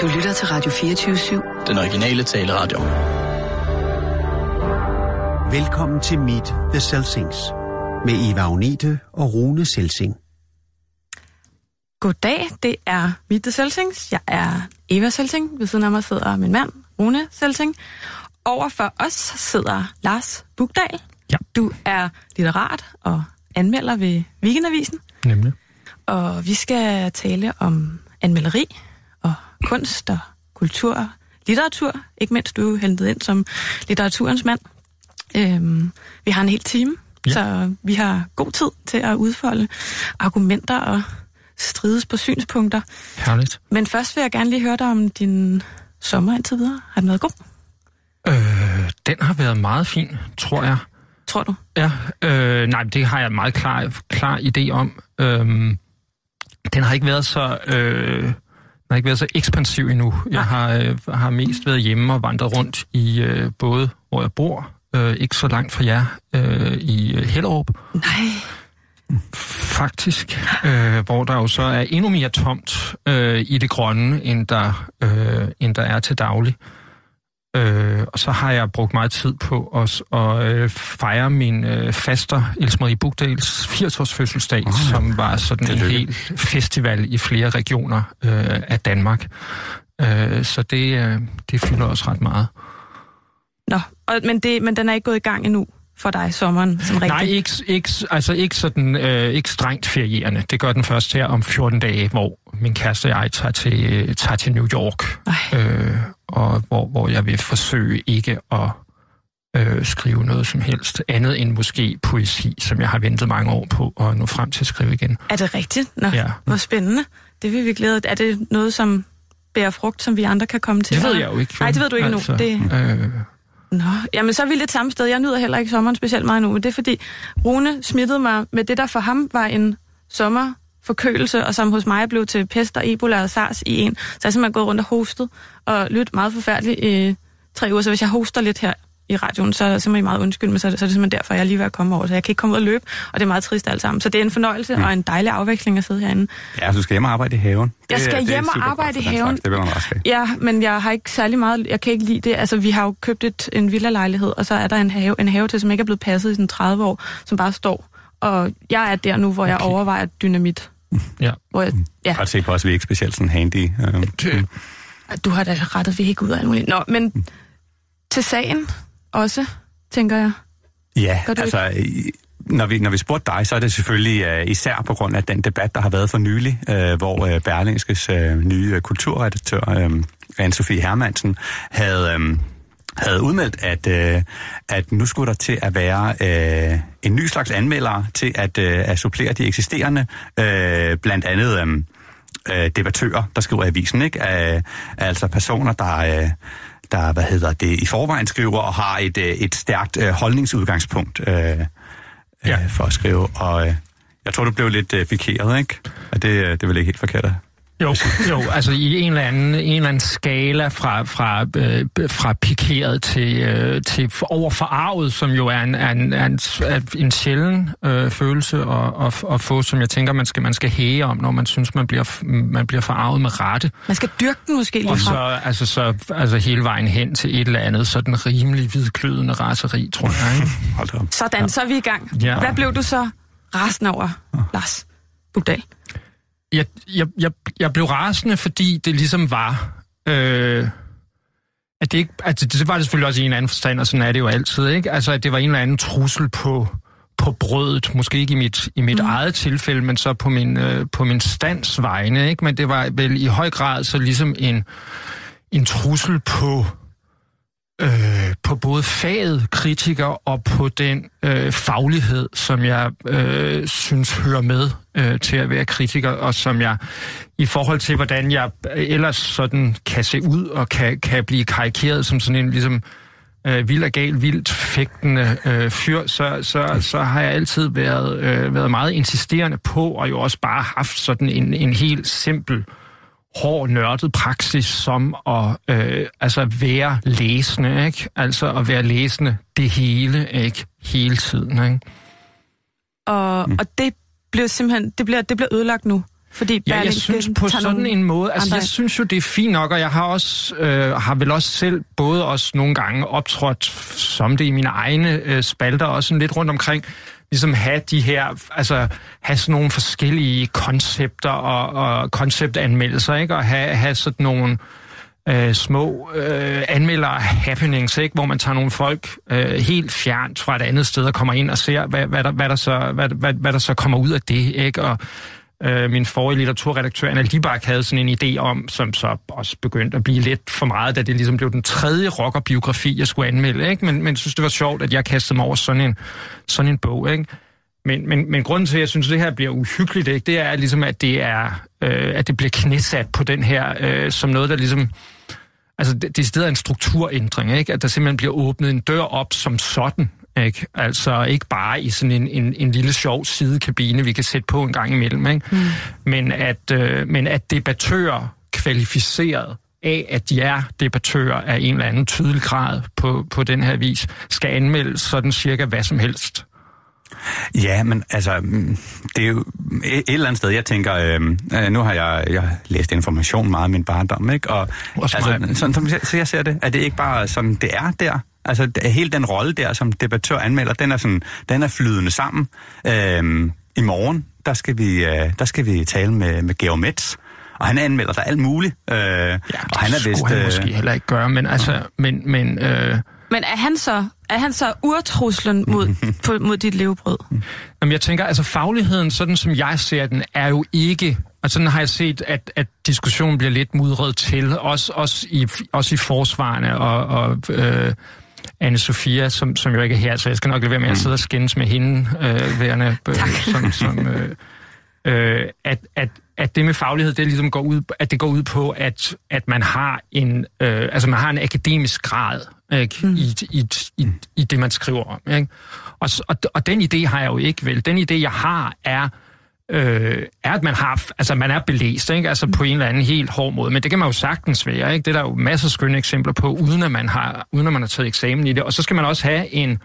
Du lytter til Radio 24-7. Den originale taleradio. Velkommen til Meet the Selsings med Eva Agnete og Rune Selsing. Goddag, det er Meet the Selsings. Jeg er Eva Selsing. Ved siden af mig sidder min mand, Rune Selsing. Over for os sidder Lars Bugdal. Ja. Du er litterat og anmelder ved Weekendavisen. Nemlig. Og vi skal tale om anmelderi og kunst og kultur og litteratur. Ikke mindst du er hentet ind som litteraturens mand. Øhm, vi har en hel time, Ja. så vi har god tid til at udfolde argumenter og strides på synspunkter. Herligt. Men først vil jeg gerne lige høre dig om din sommer indtil videre. Har den været god, Øh, den har været meget fin, tror jeg. tror du? Ja, øh, nej, det har jeg en meget klar, klar idé om. Øhm, den har ikke været så... Øh, har ikke været så ekspansiv endnu. Jeg har, øh, har mest været hjemme og vandret rundt i øh, både, hvor jeg bor, øh, ikke så langt fra jer, øh, i øh, Hellerup, Nej. faktisk, øh, hvor der jo så er endnu mere tomt øh, i det grønne, end der, øh, end der er til daglig. Øh, og så har jeg brugt meget tid på at, at øh, fejre min øh, faster, Else Marie Bugdals 80-års fødselsdag, oh, som var sådan en hel festival i flere regioner øh, af Danmark. Øh, så det, øh, det fylder også ret meget. Nå, og, men, det, men den er ikke gået i gang endnu for dig sommeren, som rigtig. Nej, ikke, ikke, altså ikke sådan, øh, ikke strengt ferierende. Det gør den først her om 14 dage, hvor min kæreste og jeg tager til, øh, tager til New York. Øh, og hvor, hvor jeg vil forsøge ikke at øh, skrive noget som helst andet end måske poesi, som jeg har ventet mange år på at nå frem til at skrive igen. Er det rigtigt? Nå, Ja. hvor spændende. Det vil vi glæde Er det noget, som bærer frugt, som vi andre kan komme til? Det ved jeg jo ikke. Nej, det ved du ikke nu. Det- Øh, Nå, jamen så er vi lidt samme sted. Jeg nyder heller ikke sommeren specielt meget nu, men det er fordi Rune smittede mig med det, der for ham var en sommerforkølelse, og som hos mig blev til pest og ebola og sars i en. Så jeg har simpelthen gået rundt og hostet og lyttet meget forfærdeligt i tre uger. Så hvis jeg hoster lidt her i radioen, så er det simpelthen meget undskyld, men så er det, så er det simpelthen derfor, jeg er lige ved at komme over. Så jeg kan ikke komme ud og løbe, og det er meget trist alt sammen. Så det er en fornøjelse mm. og en dejlig afveksling at sidde herinde. Ja, du skal hjem og arbejde i haven. Jeg er- skal det er hjem og arbejde i haven. Det vil man også have. Ja, men jeg har ikke særlig meget, jeg kan ikke lide det. Altså, vi har jo købt et, en villa-lejlighed, og så er der en have, en have til, som ikke er blevet passet i sådan 30 år, som bare står. Og jeg er der nu, hvor jeg Okay. overvejer dynamit. Ja. Hvor jeg, ja, se på os, vi er ikke specielt sådan handy. Øh, Det, du har da rettet væk ud af alt muligt. Nå, men til sagen også, tænker jeg. Ja, du altså... Når vi, når vi spurgte dig, så er det selvfølgelig uh, især på grund af den debat, der har været for nylig, uh, hvor uh, Berlingskes uh, nye uh, kulturredaktør, um, Anne-Sophie Hermansen, havde, um, havde udmeldt, at, uh, at nu skulle der til at være uh, en ny slags anmeldere til at, uh, at supplere de eksisterende, uh, blandt andet uh, debattører, der skriver i avisen, ikke? Altså personer, der... Der, hvad hedder det, i forvejen skriver og har et, øh, et stærkt øh, holdningsudgangspunkt øh, ja. Øh, for at skrive. Og øh, jeg tror, du blev lidt øh, pikeret, ikke? Og det, øh, det er vel ikke helt forkert. Jo, jo, altså i en eller anden, en eller anden skala fra, fra, øh, fra pikeret til, øh, til over forarvet, som jo er en, er en, er en, er en sjælden øh, følelse at, at, at få, som jeg tænker, man skal, man skal hæge om, når man synes, man bliver, man bliver forarvet med rette. Man skal dyrke den måske lige Og så, altså, så altså hele vejen hen til et eller andet sådan rimelig hvidklødende raseri, tror jeg. Ikke? Hold da op. Sådan, så er vi i gang. Ja. Hvad blev du så rasende over, Lars Bugdal? Jeg, jeg, jeg, jeg blev rasende, fordi det ligesom var... Øh, at det, ikke, altså, det var det selvfølgelig også i en anden forstand, og sådan er det jo altid, ikke? Altså, at det var en eller anden trussel på, på brødet. Måske ikke i mit, i mit mm. eget tilfælde, men så på min, øh, på min stands vegne, ikke? Men det var vel i høj grad så ligesom en, en trussel på øh, på både faget kritiker og på den øh, faglighed, som jeg øh, synes hører med øh, til at være kritiker, og som jeg i forhold til, hvordan jeg øh, ellers sådan kan se ud og kan, kan blive karikeret som sådan en ligesom øh, vild og gal, vildt fægtende øh, fyr, så, så, så har jeg altid været, øh, været meget insisterende på, og jo også bare haft sådan en, en helt simpel hård, nørdet praksis som at øh, altså være læsende, ikke? Altså at være læsende det hele, ikke? Hele tiden, ikke? Og, mm. og det blev simpelthen det bliver, det bliver ødelagt nu. Fordi Ja, jeg synes på sådan en måde, altså andre- jeg synes jo, det er fint nok, og jeg har også, øh, har vel også selv, både også nogle gange optrådt som det i mine egne øh, spalter, også sådan lidt rundt omkring, ligesom have de her, altså have sådan nogle forskellige koncepter og, og konceptanmeldelser, ikke? Og have, have sådan nogle øh, små øh, anmelder happenings, ikke? hvor man tager nogle folk øh, helt fjernt fra et andet sted og kommer ind og ser, hvad, hvad, der, hvad, der, så, hvad, hvad, hvad der så kommer ud af det. Ikke? Og øh, min forrige litteraturredaktør, Anna Libak, havde sådan en idé om, som så også begyndte at blive lidt for meget, da det ligesom blev den tredje rockerbiografi, jeg skulle anmelde. Ikke? Men, men jeg synes, det var sjovt, at jeg kastede mig over sådan en, sådan en bog. Ikke? Men, men, men grunden til, at jeg synes, at det her bliver uhyggeligt, ikke, det er ligesom, at det, er, øh, at det bliver knæsat på den her, øh, som noget, der ligesom... Altså, det, det er stedet en strukturændring, ikke? At der simpelthen bliver åbnet en dør op som sådan, ikke? Altså, ikke bare i sådan en, en, en lille sjov sidekabine, vi kan sætte på en gang imellem, ikke? Mm. Men, at, øh, men at debattører kvalificeret af, at de er debattører af en eller anden tydelig grad på, på den her vis, skal anmelde sådan cirka hvad som helst. Ja, men altså, det er jo et, et eller andet sted, jeg tænker, øh, øh, nu har jeg, jeg læst information meget i min barndom, ikke? Og altså, sådan, som jeg, så jeg ser det, er det ikke bare sådan, det er der? Altså, hele den rolle der, som debattør anmelder, den er, sådan, den er flydende sammen. Øh, I morgen, der skal vi, øh, der skal vi tale med, med Georg Metz, og han anmelder der alt muligt. Øh, ja, og han er skulle vist... han øh, måske heller ikke gøre, men altså, men, men øh, Men er han så, er han så urtruslen mod, på, mod dit levebrød? Jamen, jeg tænker, altså fagligheden, sådan som jeg ser den, er jo ikke... Altså sådan har jeg set, at, at diskussionen bliver lidt mudret til, også, også, i, også i forsvarene, og, og øh, Anne-Sophia, som, som jo ikke er her, så jeg skal nok lade være med at sidde og skændes med hende, øh, værende, øh, som, som, øh, øh, at, at, at det med faglighed, det ligesom går ud, at det går ud på, at, at man har en, øh, altså man har en akademisk grad ikke, mm. i, i, i, i det, man skriver om. Ikke? Og, og, og den idé har jeg jo ikke vel. Den idé, jeg har, er, øh, er at man har, altså man er belæst, ikke? Altså på en eller anden helt hård måde. Men det kan man jo sagtens være, ikke? Det er der jo masser af skønne eksempler på, uden at man har, uden at man har taget eksamen i det. Og så skal man også have en,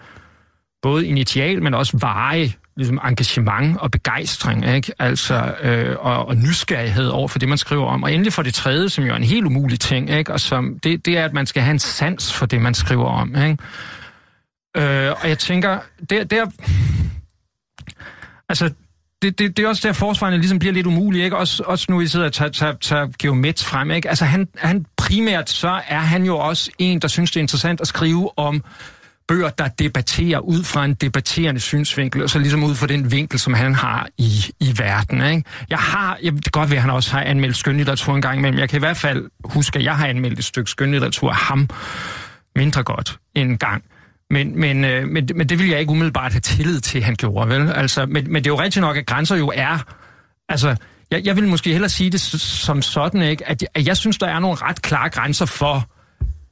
både initial, men også varig ligesom engagement og begejstring, ikke? Altså, øh, og, og nysgerrighed over for det, man skriver om. Og endelig for det tredje, som jo er en helt umulig ting, ikke? Og som, det, det er, at man skal have en sans for det, man skriver om, ikke? Øh, og jeg tænker, det, det er... Altså, det, det, det er også der, forsvarende ligesom bliver lidt umuligt, ikke? Også, også nu, I sidder og tager, tager, tager Geomets frem, ikke? Altså, han, han primært, så er han jo også en, der synes, det er interessant at skrive om bøger, der debatterer ud fra en debatterende synsvinkel, og så ligesom ud fra den vinkel, som han har i, i verden. Ikke? Jeg har, jeg, det kan godt være, at han også har anmeldt skønlitteratur en gang imellem. Jeg kan i hvert fald huske, at jeg har anmeldt et stykke skønlitteratur af ham mindre godt en gang. Men, men, øh, men, men det vil jeg ikke umiddelbart have tillid til, han gjorde, vel? Altså, men, men det er jo rigtigt nok, at grænser jo er... Altså, jeg, jeg vil måske hellere sige det som sådan, ikke? At, jeg, at jeg synes, der er nogle ret klare grænser for,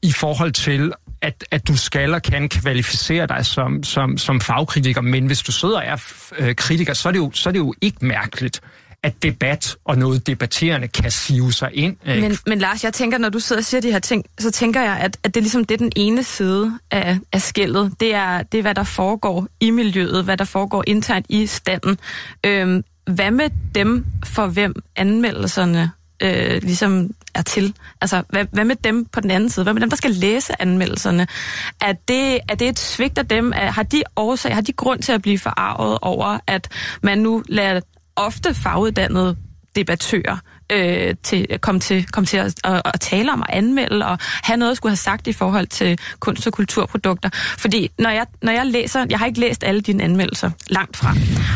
i forhold til, at, at du skal og kan kvalificere dig som, som, som fagkritiker, men hvis du sidder og er øh, kritiker, så er, det jo, så er det jo ikke mærkeligt, at debat og noget debatterende kan sive sig ind. Ikke? Men, men Lars, jeg tænker, når du sidder og siger de her ting, så tænker jeg, at, at det er ligesom det er den ene side af, af skældet. Det er, det er, hvad der foregår i miljøet, hvad der foregår internt i standen. Øhm, hvad med dem, for hvem anmeldelserne øh, ligesom er til? Altså, hvad, hvad med dem på den anden side? Hvad med dem, der skal læse anmeldelserne? Er det, er det et svigt af dem? Er, har de årsag, har de grund til at blive forarvet over, at man nu lader ofte faguddannede debattører øh, til, komme til, komme til at, at, at tale om og anmelde og have noget at skulle have sagt i forhold til kunst- og kulturprodukter. Fordi når jeg, når jeg læser, jeg har ikke læst alle dine anmeldelser, langt fra,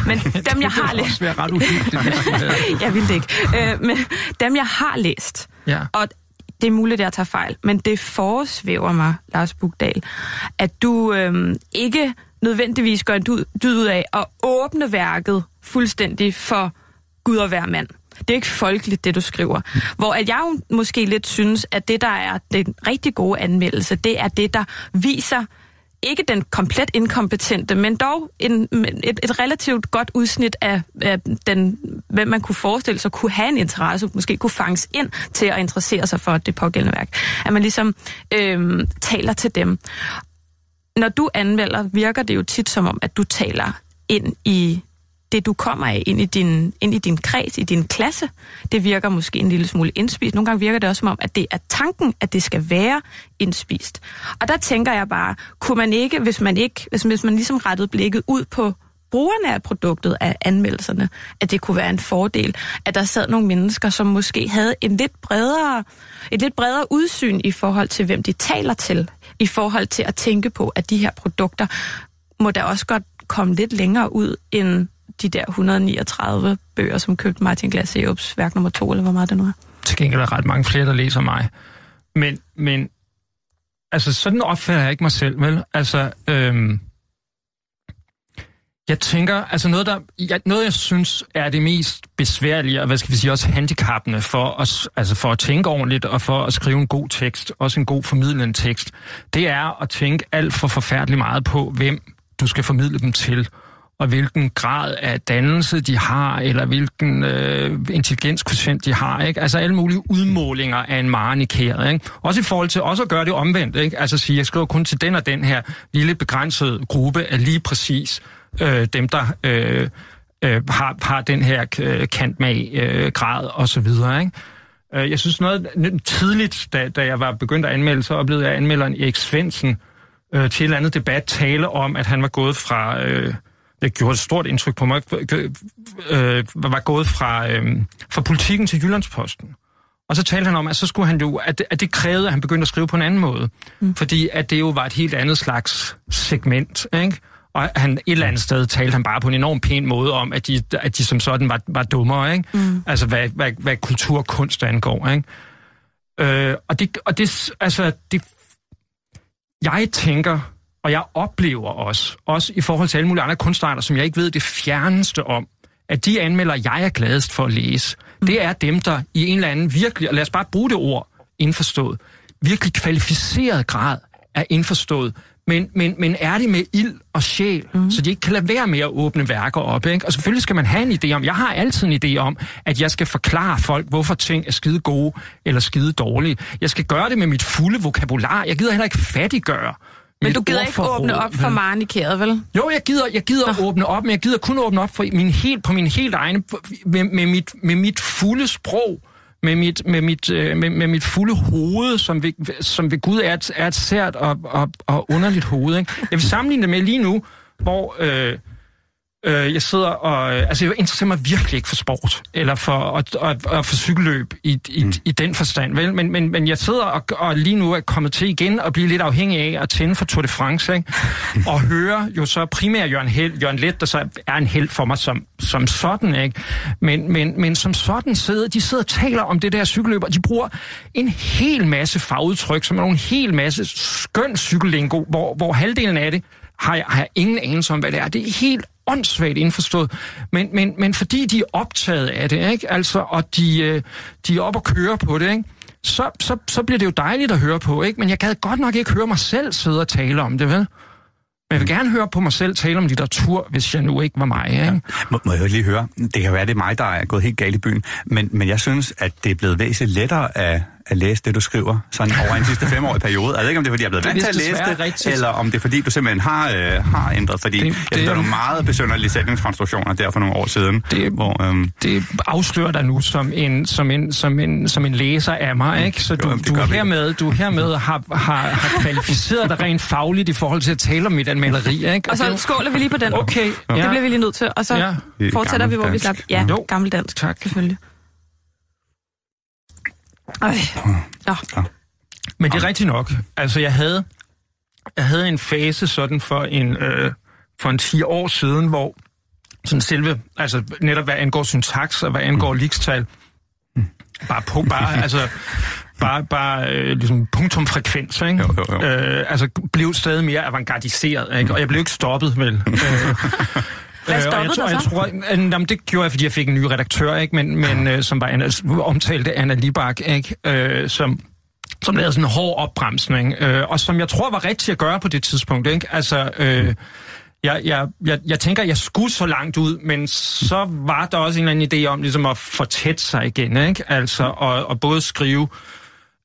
men dem jeg har det læst, være ret uhyggeligt. jeg vil det ikke, øh, men dem jeg har læst, Ja. og det er muligt, at jeg tager fejl, men det foresvæver mig, Lars Bugdal, at du øh, ikke nødvendigvis gør en dyd ud af at åbne værket fuldstændig for Gud og hver mand. Det er ikke folkeligt, det du skriver. Hvor at jeg jo måske lidt synes, at det, der er den rigtig gode anmeldelse, det er det, der viser ikke den komplet inkompetente, men dog en, et, et relativt godt udsnit af, af den, hvem man kunne forestille sig kunne have en interesse, måske kunne fanges ind til at interessere sig for det pågældende værk. At man ligesom øhm, taler til dem. Når du anmelder, virker det jo tit som om, at du taler ind i det, du kommer af ind i, din, ind i din kreds, i din klasse, det virker måske en lille smule indspist. Nogle gange virker det også som om, at det er tanken, at det skal være indspist. Og der tænker jeg bare, kunne man ikke, hvis man ikke, hvis, hvis man ligesom rettede blikket ud på brugerne af produktet af anmeldelserne, at det kunne være en fordel, at der sad nogle mennesker, som måske havde en lidt bredere, et lidt bredere udsyn i forhold til, hvem de taler til, i forhold til at tænke på, at de her produkter må da også godt komme lidt længere ud end de der 139 bøger, som købte Martin Glaseops værk nummer to, eller hvor meget det nu er. Til gengæld er der ret mange flere, der læser mig. Men, men altså, sådan opfatter jeg ikke mig selv, vel? Altså, øhm, jeg tænker, altså noget, der, jeg, noget, jeg synes er det mest besværlige, og hvad skal vi sige, også handicappende for, os, altså for at tænke ordentligt, og for at skrive en god tekst, også en god formidlende tekst, det er at tænke alt for forfærdeligt meget på, hvem du skal formidle dem til, og hvilken grad af dannelse de har, eller hvilken øh, intelligenskvotient de har. Ikke? Altså alle mulige udmålinger af en marnikeret. Ikke? Også i forhold til også at gøre det omvendt. Ikke? Altså sige, jeg skriver kun til den og den her lille begrænsede gruppe af lige præcis øh, dem, der øh, øh, har, har den her øh, kantmag-grad øh, og så videre. Ikke? Øh, jeg synes noget tidligt, da, da jeg var begyndt at anmelde, så oplevede jeg anmelderen Erik Svendsen øh, til et eller andet debat tale om, at han var gået fra... Øh, det gjorde et stort indtryk på mig, øh, var gået fra, øh, fra politikken til Jyllandsposten. Og så talte han om, at så skulle han jo, at at det krævede, at han begyndte at skrive på en anden måde. Mm. Fordi at det jo var et helt andet slags segment, ikke? Og han, et eller andet sted talte han bare på en enorm pæn måde om, at de, at de som sådan var, var dummere, ikke? Mm. Altså, hvad, hvad, hvad kultur og kunst angår, ikke? Øh, og det, og det, altså, det, jeg tænker, og jeg oplever også, også i forhold til alle mulige andre kunstarter, som jeg ikke ved det fjerneste om, at de anmelder, jeg er gladest for at læse, mm. det er dem, der i en eller anden virkelig, og lad os bare bruge det ord, indforstået, virkelig kvalificeret grad er indforstået men, men, men er det med ild og sjæl, mm. så de ikke kan lade være med at åbne værker op. Ikke? Og selvfølgelig skal man have en idé om, jeg har altid en idé om, at jeg skal forklare folk, hvorfor ting er skide gode eller skide dårlige. Jeg skal gøre det med mit fulde vokabular. Jeg gider heller ikke fattiggøre. Men du gider ikke åbne op for marnikeret, vel? Jo, jeg gider, jeg gider at åbne op, men jeg gider kun åbne op for min helt, på min helt egne, med, med, mit, med mit fulde sprog med mit, med mit, øh, med, med mit fulde hoved, som ved, som ved Gud er et, er et sært og, og, og underligt hoved. Ikke? Jeg vil sammenligne det med lige nu, hvor øh, Øh, jeg sidder og... Øh, altså, jeg interesserer mig virkelig ikke for sport, eller for, og, og, og for cykelløb i, i, mm. i den forstand, vel? Men, men, men jeg sidder og, og lige nu er kommet til igen og blive lidt afhængig af at tænde for Tour de France, ikke? og høre jo så primært Jørgen, Held, Jørgen Let, der så er en held for mig som, som sådan, ikke? Men, men, men som sådan sidder, de sidder og taler om det der cykelløb, og de bruger en hel masse fagudtryk, som er en hel masse skøn cykellingo, hvor, hvor halvdelen af det har jeg, har jeg ingen anelse om, hvad det er. Det er helt åndssvagt indforstået, men, men, men fordi de er optaget af det, ikke? Altså, og de, øh, de er op og køre på det, ikke? Så, så, så bliver det jo dejligt at høre på, ikke? Men jeg gad godt nok ikke høre mig selv sidde og tale om det, vel? Men jeg vil gerne høre på mig selv tale om litteratur, hvis jeg nu ikke var mig. Ikke? Ja. Må, må jeg lige høre? Det kan være, det er mig, der er gået helt galt i byen. Men, men jeg synes, at det er blevet væsentligt lettere at, at læse det, du skriver, sådan over en sidste femårig periode. Jeg ved ikke, om det er, fordi jeg er blevet vant til at læse det, rigtigt. eller om det er, fordi du simpelthen har, øh, har ændret. Fordi det, jeg synes, der er nogle meget besynderlige sætningskonstruktioner der for nogle år siden. Det, hvor, øhm, det afslører dig nu som en, som en, som en, som en læser af mig, ikke? Så du, jo, du, hermed, du hermed har, har, har kvalificeret dig rent fagligt i forhold til at tale om mit anmelderi, ikke? Og, og så det, skåler vi lige på den. Okay. Ja. Det bliver vi lige nødt til. Og så ja. fortsætter vi, hvor vi slap. Ja, jo. gammeldansk. Tak. Selvfølgelig. Ej. Ja. ja. Men det er rigtigt nok. Altså, jeg havde, jeg havde en fase sådan for en, øh, for en 10 år siden, hvor sådan selve, altså netop hvad angår syntaks og hvad angår mm. likstal, bare, på, bare altså, bare, bare øh, ligesom punktumfrekvens, ikke? Jo, jo, jo. Øh, altså blev stadig mere avantgardiseret, ikke? Og jeg blev ikke stoppet, vel? øh, hvad stoppede øh, jeg tror, jeg tror, jamen, det gjorde jeg, fordi jeg fik en ny redaktør, ikke? Men, men øh, som var Anna, omtalte Anna Libak, ikke? Øh, som som lavede sådan en hård opbremsning, øh, og som jeg tror var rigtigt at gøre på det tidspunkt. Ikke? Altså, øh, jeg, jeg, jeg, jeg tænker, jeg skulle så langt ud, men så var der også en eller anden idé om ligesom at fortætte sig igen, ikke? Altså, og, og både skrive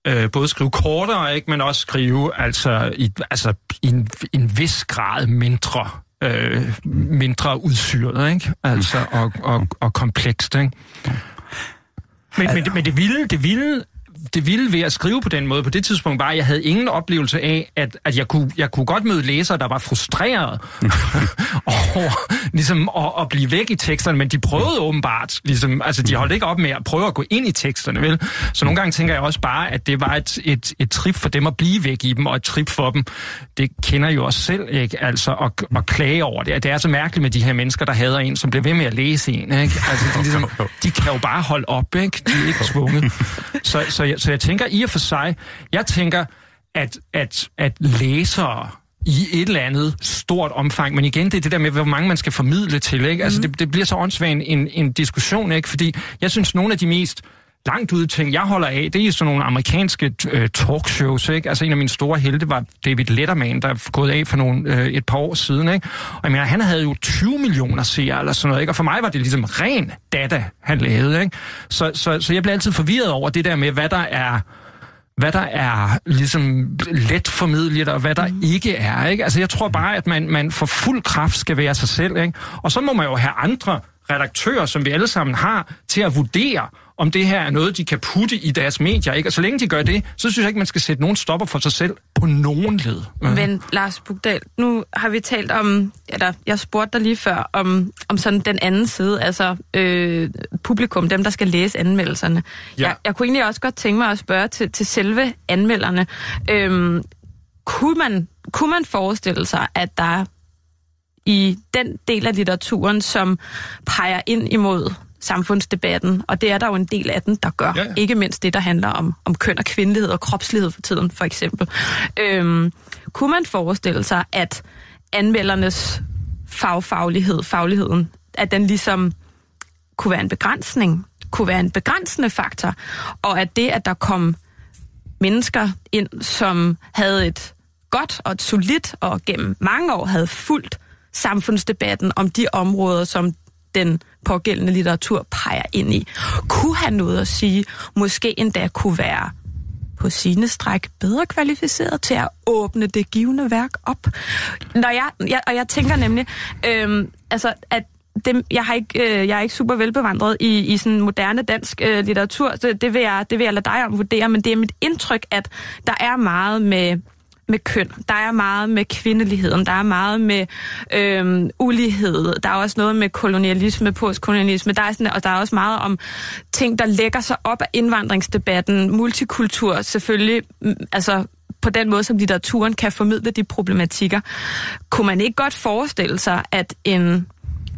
øh, både skrive kortere, ikke, men også skrive altså i, altså, i en, en vis grad mindre øh, mindre udsyret, ikke? Altså, og, og, og komplekst, ikke? Men, men, det, men det vilde, det vilde det vilde ved at skrive på den måde på det tidspunkt var, at jeg havde ingen oplevelse af, at, at jeg, kunne, jeg kunne godt møde læsere, der var frustreret over ligesom, at, at blive væk i teksterne, men de prøvede åbenbart, ligesom, altså de holdt ikke op med at prøve at gå ind i teksterne, vel? Så nogle gange tænker jeg også bare, at det var et, et, et trip for dem at blive væk i dem, og et trip for dem, det kender jo også selv, ikke? Altså at, at klage over det. Det er så mærkeligt med de her mennesker, der hader en, som bliver ved med at læse en, ikke? Altså, de, ligesom, de kan jo bare holde op, ikke? De er ikke tvunget. Så, så jeg, så jeg tænker i og for sig, jeg tænker, at, at, at læsere i et eller andet stort omfang, men igen, det er det der med, hvor mange man skal formidle til, ikke? Altså, mm. det, det bliver så åndssvagt en, en diskussion, ikke? Fordi jeg synes, nogle af de mest langt ude ting, jeg holder af, det er sådan nogle amerikanske øh, talkshows, ikke? Altså en af mine store helte var David Letterman, der er gået af for nogle, øh, et par år siden, ikke? Og jeg mener, han havde jo 20 millioner seere eller sådan noget, ikke? Og for mig var det ligesom ren data, han lavede, ikke? Så, så, så jeg bliver altid forvirret over det der med, hvad der er hvad der er ligesom let formidlet, og hvad der mm. ikke er. Ikke? Altså, jeg tror bare, at man, man for fuld kraft skal være sig selv. Ikke? Og så må man jo have andre redaktører, som vi alle sammen har, til at vurdere, om det her er noget, de kan putte i deres medier. Ikke? Og så længe de gør det, så synes jeg ikke, man skal sætte nogen stopper for sig selv på nogen led. Ja. Men Lars Bugdal, nu har vi talt om, eller jeg spurgte dig lige før, om, om sådan den anden side, altså øh, publikum, dem der skal læse anmeldelserne. Ja. Jeg, jeg kunne egentlig også godt tænke mig at spørge til, til selve anmelderne. Øhm, kunne, man, kunne man forestille sig, at der i den del af litteraturen, som peger ind imod samfundsdebatten, og det er der jo en del af den, der gør. Ja, ja. Ikke mindst det, der handler om, om køn og kvindelighed og kropslighed for tiden, for eksempel. Øhm, kunne man forestille sig, at anmeldernes fagfaglighed, fagligheden, at den ligesom kunne være en begrænsning, kunne være en begrænsende faktor, og at det, at der kom mennesker ind, som havde et godt og et solidt og gennem mange år havde fulgt samfundsdebatten om de områder, som den pågældende litteratur peger ind i. Kunne han noget at sige, måske endda kunne være på sine stræk bedre kvalificeret til at åbne det givende værk op. Når jeg, jeg, og jeg tænker nemlig, øhm, altså, at dem, jeg, har ikke, øh, jeg er ikke super velbevandret i, i sådan moderne dansk øh, litteratur, så det vil, jeg, det vil jeg lade dig om vurdere, men det er mit indtryk, at der er meget med med køn. Der er meget med kvindeligheden. Der er meget med øhm, ulighed. Der er også noget med kolonialisme, postkolonialisme. Der er sådan, og der er også meget om ting, der lægger sig op af indvandringsdebatten. Multikultur selvfølgelig. Mm, altså på den måde, som litteraturen kan formidle de problematikker. Kunne man ikke godt forestille sig, at en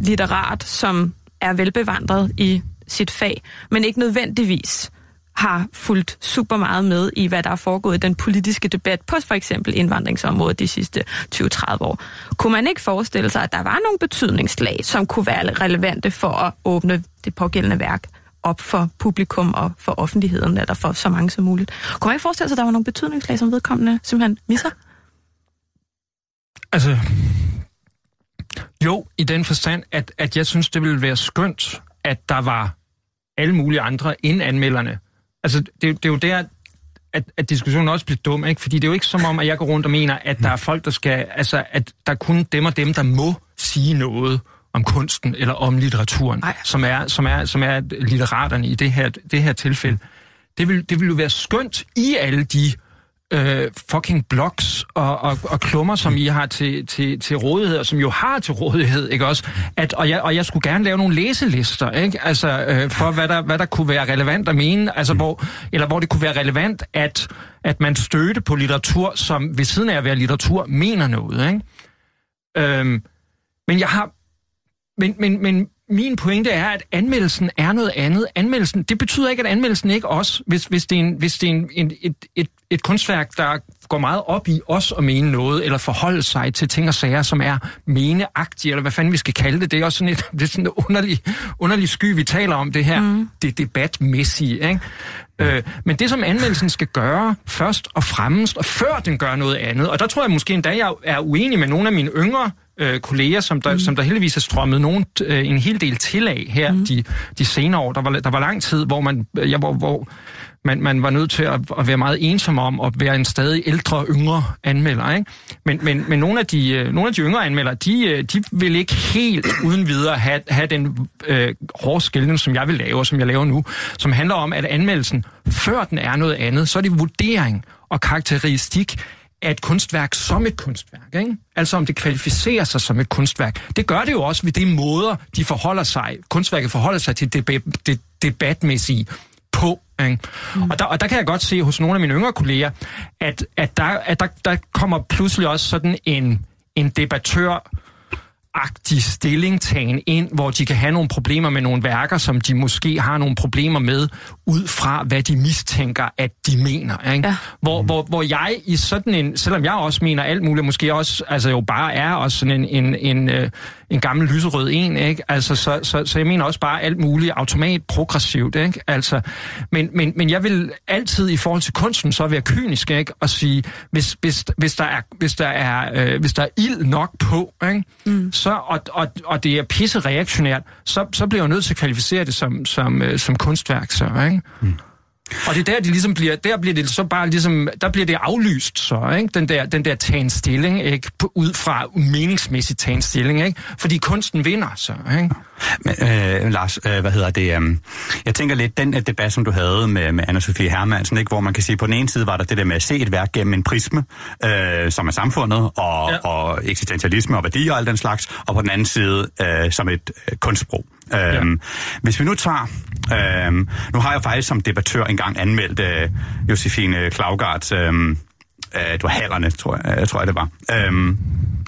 litterat, som er velbevandret i sit fag, men ikke nødvendigvis har fulgt super meget med i, hvad der er foregået i den politiske debat på for eksempel indvandringsområdet de sidste 20-30 år. Kunne man ikke forestille sig, at der var nogle betydningslag, som kunne være relevante for at åbne det pågældende værk op for publikum og for offentligheden, eller for så mange som muligt? Kunne man ikke forestille sig, at der var nogle betydningslag, som vedkommende simpelthen misser? Altså, jo, i den forstand, at, at jeg synes, det ville være skønt, at der var alle mulige andre end anmelderne, altså, det, det er jo der, at, at diskussionen også bliver dum, ikke? Fordi det er jo ikke som om, at jeg går rundt og mener, at der er folk, der skal... Altså, at der er kun dem og dem, der må sige noget om kunsten eller om litteraturen, som er, som er, som er litteraterne i det her, det her tilfælde. Det vil, det vil jo være skønt i alle de øh, fucking blogs og, og, og klummer, som I har til, til, til rådighed, og som jo har til rådighed, ikke også? At, og, jeg, og jeg skulle gerne lave nogle læselister, ikke? Altså, øh, for hvad der, hvad der kunne være relevant at mene, altså hvor, eller hvor det kunne være relevant, at, at man støtte på litteratur, som ved siden af at være litteratur, mener noget, ikke? Øhm, men jeg har... Men, men, men min pointe er, at anmeldelsen er noget andet. Anmeldelsen, det betyder ikke, at anmeldelsen ikke også, hvis, hvis det er, en, hvis det er en, et, et, et, et kunstværk, der går meget op i os at mene noget, eller forholde sig til ting og sager, som er meneagtige, eller hvad fanden vi skal kalde det. Det er også sådan et, det er sådan et underlig, underlig sky, vi taler om det her. Mm. Det debatmæssige, ikke? Øh, men det, som anmeldelsen skal gøre først og fremmest, og før den gør noget andet, og der tror jeg måske endda, jeg er uenig med nogle af mine yngre øh, kolleger, som der, mm. som der heldigvis er strømmet nogen, øh, en hel del til af her mm. de, de senere år. Der var, der var lang tid, hvor man, ja, hvor, hvor man, man var nødt til at, at være meget ensom om at være en stadig ældre, yngre anmelder. Ikke? Men, men, men nogle, af de, øh, nogle af de yngre anmeldere, de, øh, de vil ikke helt uden videre have, have den øh, hårde skældning, som jeg vil lave, og som jeg laver nu, som handler om, at anmeldelsen, før den er noget andet, så er det vurdering og karakteristik af et kunstværk som et kunstværk. Ikke? Altså om det kvalificerer sig som et kunstværk. Det gør det jo også ved de måder, de forholder sig, kunstværket forholder sig til det, det debatmæssige på. Ikke? Mm. Og, der, og der kan jeg godt se hos nogle af mine yngre kolleger, at, at, der, at der, der kommer pludselig også sådan en, en debattør agtig stillingtagen ind, hvor de kan have nogle problemer med nogle værker, som de måske har nogle problemer med, ud fra hvad de mistænker, at de mener. Ikke? Ja. Hvor, hvor, hvor jeg i sådan en, selvom jeg også mener alt muligt, måske også altså jo bare er også sådan en, en, en, øh, en gammel lyserød en, ikke? Altså, så, så, så jeg mener også bare alt muligt automat progressivt, ikke? Altså, men, men, men jeg vil altid i forhold til kunsten så være kynisk, ikke? Og sige, hvis, hvis, hvis der er, hvis der er, øh, hvis der er ild nok på, ikke? Mm. Så, og, og, og det er pisse reaktionært, så, så bliver jeg nødt til at kvalificere det som, som, øh, som kunstværk, så, ikke? Mm. Og det er der, de ligesom bliver, der bliver det så bare ligesom, der bliver det aflyst så, ikke? Den der, den der tagen stilling, ikke? På, ud fra meningsmæssigt tagen stilling, ikke? Fordi kunsten vinder så, ikke? Men, øh, Lars, øh, hvad hedder det? Øh, jeg tænker lidt, den øh, debat, som du havde med, med Anna-Sophie Hermansen, ikke? hvor man kan sige, på den ene side var der det der med at se et værk gennem en prisme, øh, som er samfundet, og, ja. og eksistentialisme og værdier og alt den slags, og på den anden side øh, som et øh, kunstsprog. Ja. Øhm, hvis vi nu tager... Øhm, nu har jeg faktisk som debattør engang anmeldt øh, Josefine Klaugards... Øh, øh, det var hallerne, tror jeg, jeg tror jeg det var. Øhm,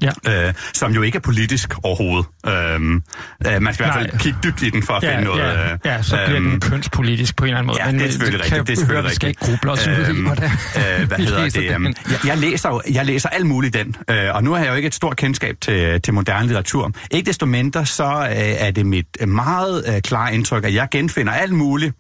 ja. øh, som jo ikke er politisk overhovedet. Øhm, øh, man skal Nej. i hvert fald kigge dybt i den for at ja, finde noget. Ja, ja så bliver øhm, den kønspolitisk på en eller anden måde. Ja, det er selvfølgelig rigtigt. Det er selvfølgelig rigtigt. skal ikke gruble os øhm, ud i, øh, hvad hedder det? Um, jeg, jeg, læser, jeg læser alt muligt den, øh, og nu har jeg jo ikke et stort kendskab til, til moderne litteratur. Ikke desto mindre, så øh, er det mit meget øh, klare indtryk, at jeg genfinder alt muligt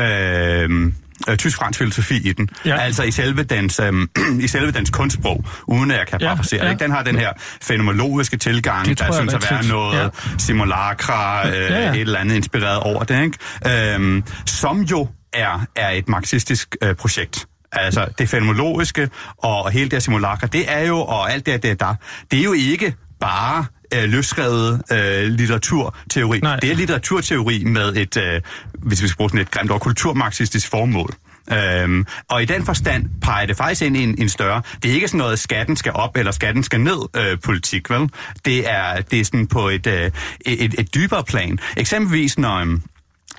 øh, øh, tysk-fransk filosofi i den. Ja. Altså i selve dens, øh, i selve dens kunstsprog, uden at jeg kan ja, ja. Ikke? Den har den her fenomenologiske tilgang, det der synes at være noget ja. simulacra, øh, ja, ja. et eller andet inspireret over det. Ikke? Øh, som jo er, er et marxistisk øh, projekt. Altså det fenomenologiske og hele det her simulacra, det er jo, og alt det, det der, det er jo ikke bare øh, løsskrevet øh, litteraturteori. Nej. Det er litteraturteori med et, øh, hvis vi skal bruge sådan et grimt ord, kulturmarxistisk formål. Øhm, og i den forstand peger det faktisk ind i en, en større... Det er ikke sådan noget, skatten skal op eller skatten skal ned øh, politik, vel? Det er, det er sådan på et, øh, et, et dybere plan. Eksempelvis når... Øh,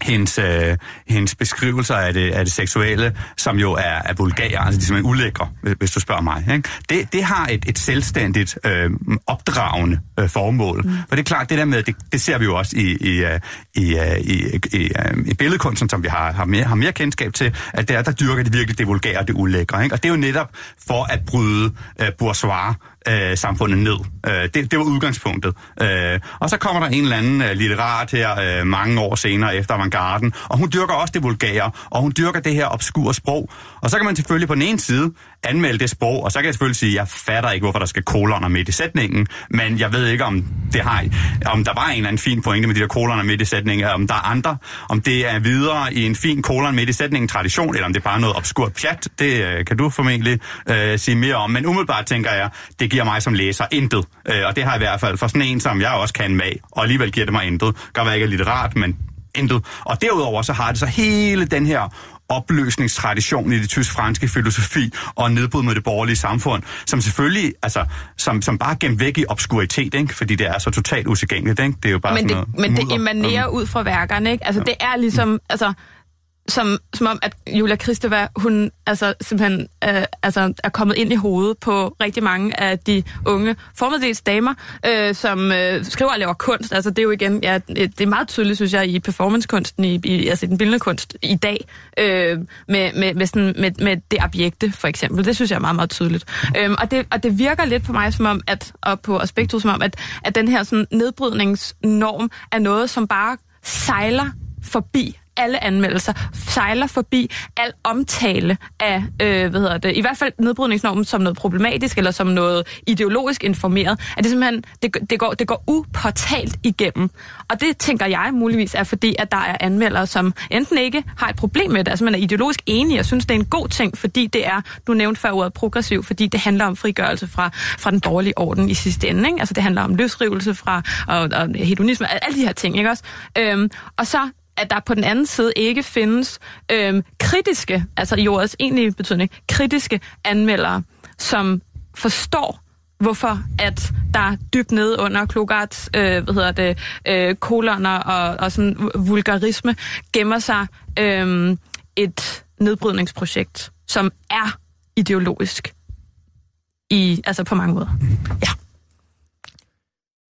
hendes, øh, hendes beskrivelser af det, af det seksuelle, som jo er, er vulgære, altså de er simpelthen ulækre, hvis du spørger mig. Ikke? Det, det har et, et selvstændigt øh, opdragende øh, formål. Mm. For det er klart, det der med, det, det ser vi jo også i, i, øh, i, øh, i, i, i billedkunsten, som vi har, har, mere, har mere kendskab til, at der, der dyrker det virkelig det vulgære og det ulækre. Ikke? Og det er jo netop for at bryde øh, bourgeois øh, samfundet ned. Øh, det, det var udgangspunktet. Øh, og så kommer der en eller anden øh, litterat her øh, mange år senere efter avantgarden, og hun dyrker også det vulgære, og hun dyrker det her obskure sprog. Og så kan man selvfølgelig på den ene side anmelde det sprog, og så kan jeg selvfølgelig sige, at jeg fatter ikke, hvorfor der skal koloner midt i sætningen, men jeg ved ikke, om det har, om der var en eller anden fin pointe med de der koloner midt i sætningen, om der er andre, om det er videre i en fin kolon midt i sætningen tradition, eller om det er bare noget obskurt pjat, det øh, kan du formentlig øh, sige mere om. Men umiddelbart tænker jeg, det giver mig som læser intet, øh, og det har jeg i hvert fald for sådan en, som jeg også kan med, og alligevel giver det mig intet. Gør være ikke litterat, men intet. Og derudover så har det så hele den her opløsningstradition i det tysk-franske filosofi og nedbrud med det borgerlige samfund, som selvfølgelig, altså, som, som bare gemt væk i obskuritet, ikke? fordi det er så totalt usædvanligt, ikke? Det er jo bare men det, Men det emanerer um, ud fra værkerne, ikke? Altså, ja. det er ligesom, altså, som, som om, at Julia Kristeva, hun altså, simpelthen øh, altså, er kommet ind i hovedet på rigtig mange af de unge, formedels damer, øh, som øh, skriver og laver kunst. Altså, det er jo igen, ja, det er meget tydeligt, synes jeg, i performancekunsten, i, i altså i den bildende kunst i dag, øh, med, med, med, sådan, med, med det objekte, for eksempel. Det synes jeg er meget, meget tydeligt. Øh, og, det, og det virker lidt på mig som om, at, og på Aspektus som om, at, at den her sådan, nedbrydningsnorm er noget, som bare sejler forbi alle anmeldelser, sejler forbi al omtale af, øh, hvad hedder det, i hvert fald nedbrydningsnormen som noget problematisk, eller som noget ideologisk informeret, at det simpelthen, det, det, går, det går upåtalt igennem. Og det tænker jeg muligvis er fordi, at der er anmeldere, som enten ikke har et problem med det, altså man er ideologisk enige og synes, det er en god ting, fordi det er, du nævnte før ordet progressiv, fordi det handler om frigørelse fra, fra den borgerlige orden i sidste ende. Ikke? Altså det handler om løsrivelse fra og, og hedonisme, alle de her ting, ikke også? Øhm, og så at der på den anden side ikke findes øhm, kritiske, altså i ordets egentlige betydning, kritiske anmeldere, som forstår, hvorfor at der dybt nede under Klogarts, øh, hvad hedder det, øh, koloner og, og sådan vulgarisme gemmer sig øh, et nedbrydningsprojekt, som er ideologisk i, altså på mange måder. Ja.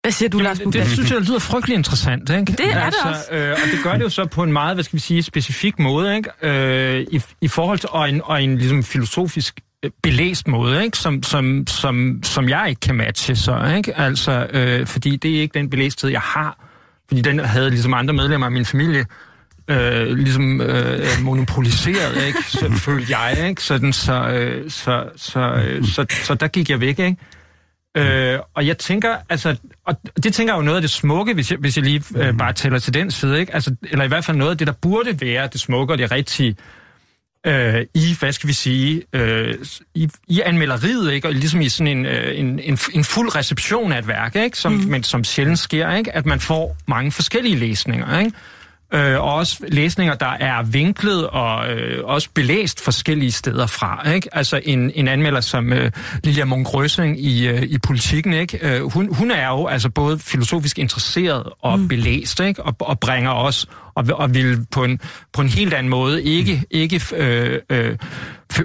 Hvad siger du, Lars Det, det synes jeg lyder frygtelig interessant, ikke? Det er altså, det også. Øh, og det gør det jo så på en meget, hvad skal vi sige, specifik måde, ikke? Øh, i, I forhold til, og en, og en ligesom filosofisk øh, belæst måde, ikke? Som, som, som, som jeg ikke kan matche så, ikke? Altså, øh, fordi det er ikke den belæsthed, jeg har. Fordi den havde ligesom andre medlemmer af min familie øh, ligesom øh, monopoliseret, ikke? Så følte jeg, ikke? Sådan, så, øh, så, så, øh, så, så, så der gik jeg væk, ikke? Øh, og jeg tænker, altså, og det tænker jeg jo noget af det smukke, hvis jeg, hvis jeg lige øh, bare tæller til den side, ikke? Altså, eller i hvert fald noget af det, der burde være det smukke og det rigtige øh, i, hvad skal vi sige, øh, i, i anmelderiet, ikke? Og ligesom i sådan en, øh, en, en, en fuld reception af et værk, ikke? Som, mm. men som sjældent sker, ikke? At man får mange forskellige læsninger, ikke? Øh, og også læsninger, der er vinklet og øh, også belæst forskellige steder fra. Ikke? Altså en, en anmelder som øh, Lilian Mongrøsing i, øh, i politikken, ikke? Øh, hun, hun er jo altså både filosofisk interesseret og mm. belæst, ikke? Og, og bringer også og, og vil på en, på en helt anden måde ikke, ikke øh, øh,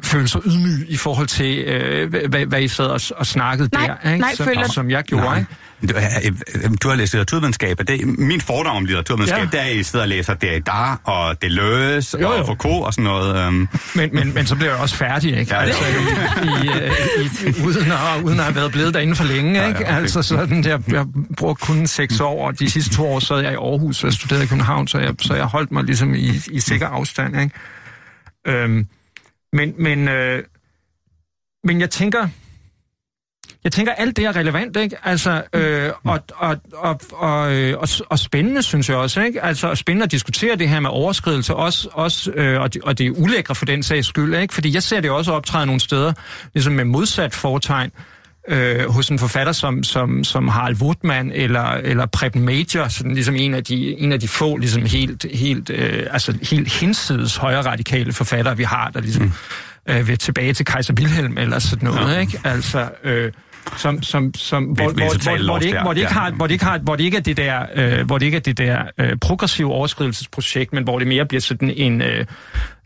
føle sig ydmyg i forhold til, øh, hvad, hvad I sad og, og snakkede nej, der, ikke? Nej, som, føler... som jeg gjorde. Nej. Du, du har læst litteraturvidenskab, og det, min fordom om litteraturvidenskab, ja. det er, at I sidder og læser Derrida og Deleuze Jo, jo. og Foucault og sådan noget. Um, Men, men, men så bliver jeg også færdig, ikke? Ja, altså, i, i, i, uden, at, uden at have været blevet derinde for længe, Ja, ikke? ja, okay. Altså sådan, jeg, jeg brugte kun seks år, og de sidste to år sad jeg i Aarhus, og jeg studerede i København, så jeg, så jeg holdt mig ligesom i, i sikker afstand, ikke? Øhm, men, men, øh, men jeg tænker, jeg tænker, alt det er relevant, ikke? Altså, øh, og, og, og, og, øh, og, og spændende, synes jeg også, ikke? Altså, spændende at diskutere det her med overskridelse, også, også øh, og, det, og det er ulækre for den sags skyld, ikke? Fordi jeg ser det også optræde nogle steder, ligesom med modsat foretegn, øh, hos en forfatter som, som, som Harald Woodman eller, eller Preben Major, sådan ligesom en af de, en af de få ligesom helt, helt, øh, altså helt hinsides højre radikale forfattere, vi har, der ligesom mm. øh, vil tilbage til Kaiser Wilhelm eller sådan noget, ja. ikke? Altså, øh, som, som, som, hvor, vi hvor, totalt hvor, hvor, det ikke, lost hvor, det ikke der. har, hvor det ikke har, hvor det ikke er det der, øh, hvor det ikke er det der øh, progressive overskridelsesprojekt, men hvor det mere bliver sådan en, øh,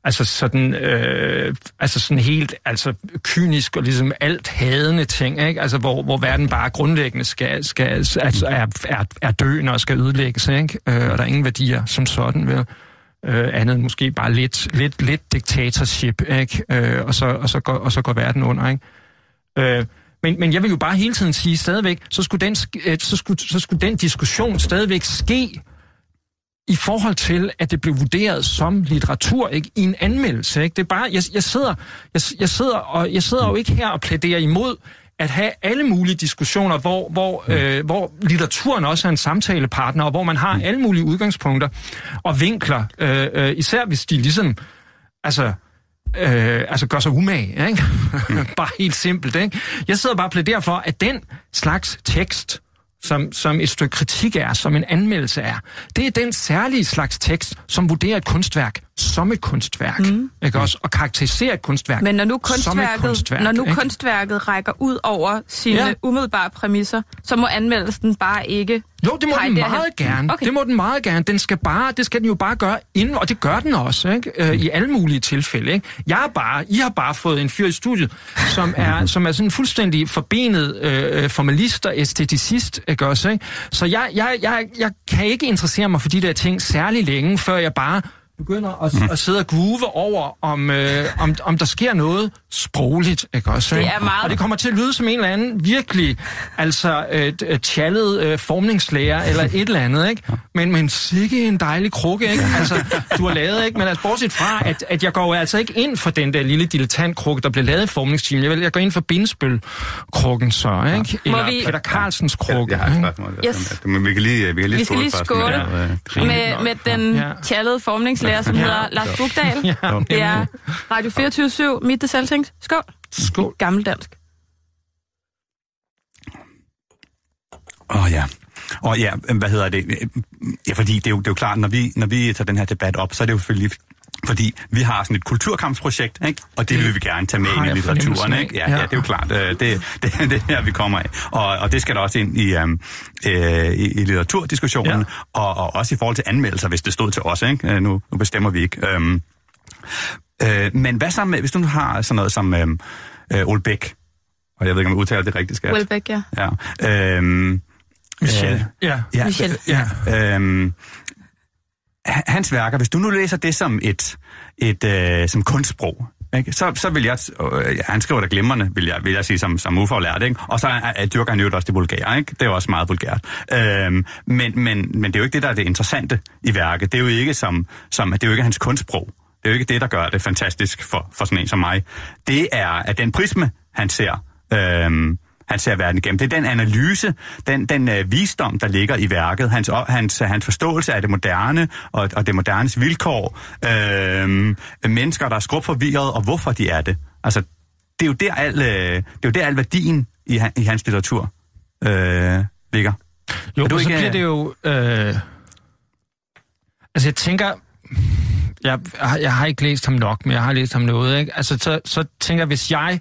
altså sådan, øh, altså sådan helt, altså kynisk og ligesom alt hadende ting, ikke? Altså hvor, hvor verden bare grundlæggende skal, skal altså er, er, er døende og skal ødelægges, ikke? Øh, og der er ingen værdier som sådan, vel? Øh, andet end måske bare lidt, lidt, lidt diktatorship, ikke? Øh, og, så, og, så går, og så går verden under, ikke? Øh, men, men jeg vil jo bare hele tiden sige stadigvæk, så skulle den, øh, så skulle, så skulle den diskussion stadigvæk ske i forhold til, at det blev vurderet som litteratur, ikke? I en anmeldelse, ikke? Det er bare, jeg, jeg, sidder, jeg, jeg, sidder, og, jeg sidder jo ikke her og plæderer imod at have alle mulige diskussioner, hvor, hvor, øh, hvor litteraturen også er en samtalepartner, og hvor man har alle mulige udgangspunkter og vinkler, øh, øh, især hvis de ligesom, altså, øh, altså gør sig umage, ikke? bare helt simpelt, ikke? Jeg sidder bare og plæderer for, at den slags tekst, som, som et stykke kritik er, som en anmeldelse er, det er den særlige slags tekst, som vurderer et kunstværk som et kunstværk, mm. ikke også? Og karakteriserer et kunstværk Men når nu som et kunstværket, kunstværk. når nu ikke? kunstværket rækker ud over sine Ja. umiddelbare præmisser, så må anmeldelsen bare ikke Jo, det må den derhen. meget gerne. Okay. Det må den meget gerne. Den skal bare, det skal den jo bare gøre inden, og det gør den også, ikke? Øh, i alle mulige tilfælde. Ikke? Jeg har bare, I har bare fået en fyr i studiet, som er, som er sådan en fuldstændig forbenet øh, formalist og æsteticist, ikke også? Ikke? Så jeg, jeg, jeg, jeg kan ikke interessere mig for de der ting særlig længe, før jeg bare begynder at, mm. at sidde og groove over, om, øh, om, om der sker noget sprogligt, ikke også? Det er meget- Og det kommer til at lyde som en eller anden virkelig, altså, øh, øh, tjallet øh, formningslærer eller et eller andet, ikke? Men, men sikke en dejlig krukke, ikke? Altså, du har lavet, ikke? Men altså, bortset fra, at, at jeg går altså ikke ind for den der lille dilettantkrukke, der blev lavet i formningsteam. Jeg, vil, jeg går ind for Bindspøl-krukken så, ikke? Eller vi- Peter Carlsens krukke, Jeg har et ikke? spørgsmål. Yes. Men vi kan lige, vi kan lige Vi skal lige skåle. med, øh, med, med den Ja. tjallede formningslærer, som hedder Lars Bugdal. Ja, Det er Radio 24 Mit det Saltings. Skål. Skål. Gammeldansk. Åh oh, ja. Og ja, hvad hedder det? Ja, fordi det er jo, det er jo klart, når vi, når vi tager den her debat op, så er det jo selvfølgelig fordi vi har sådan et kulturkampsprojekt, ikke? og det vil vi gerne tage med ind i litteraturen. Ikke? Ja, ja. Ja. det er jo klart. øh, Det, det, det er her, vi kommer af. Og, og det skal der også ind i, øhm, øh, i, i litteraturdiskussionen, Ja. og, og også i forhold til anmeldelser, hvis det stod til os. Ikke? Øh, Nu, nu bestemmer vi ikke. Øhm, øh, men hvad så med, hvis du nu har sådan noget som øhm, øh, Ole Bæk, og jeg ved ikke, om jeg udtaler det rigtigt, skat? Welbeck, ja. Ja. Øhm, Michel. øh, Ja. Ja, Michel. Ja. Ha- hans værker, hvis du nu læser det som et, et øh, som kunstsprog, ikke? Så, så vil jeg, øh, han skriver det glimrende, vil jeg, vil jeg sige, som, som ufaglært, ikke? Og så er, er, dyrker han jo også det vulgære, ikke? Det er jo også meget vulgært. Øhm, men, men, men det er jo ikke det, der er det interessante i værket. Det er jo ikke, som, som, det er jo ikke hans kunstsprog. Det er jo ikke det, der gør det fantastisk for, for sådan en som mig. Det er, at den prisme, han ser, øhm, han ser verden igennem. Det er den analyse, den, den øh, visdom, der ligger i værket, hans, hans, hans forståelse af det moderne og, og det modernes vilkår, øh, mennesker, der er skrubforvirret, og hvorfor de er det. Altså, det er jo der al, øh, det er jo der al værdien i, i hans litteratur øh, ligger. Jo, og så ikke- bliver det jo... Øh... Altså, jeg tænker... Jeg, jeg har ikke læst ham nok, men jeg har læst ham noget, ikke? Altså, så, så tænker jeg, hvis jeg...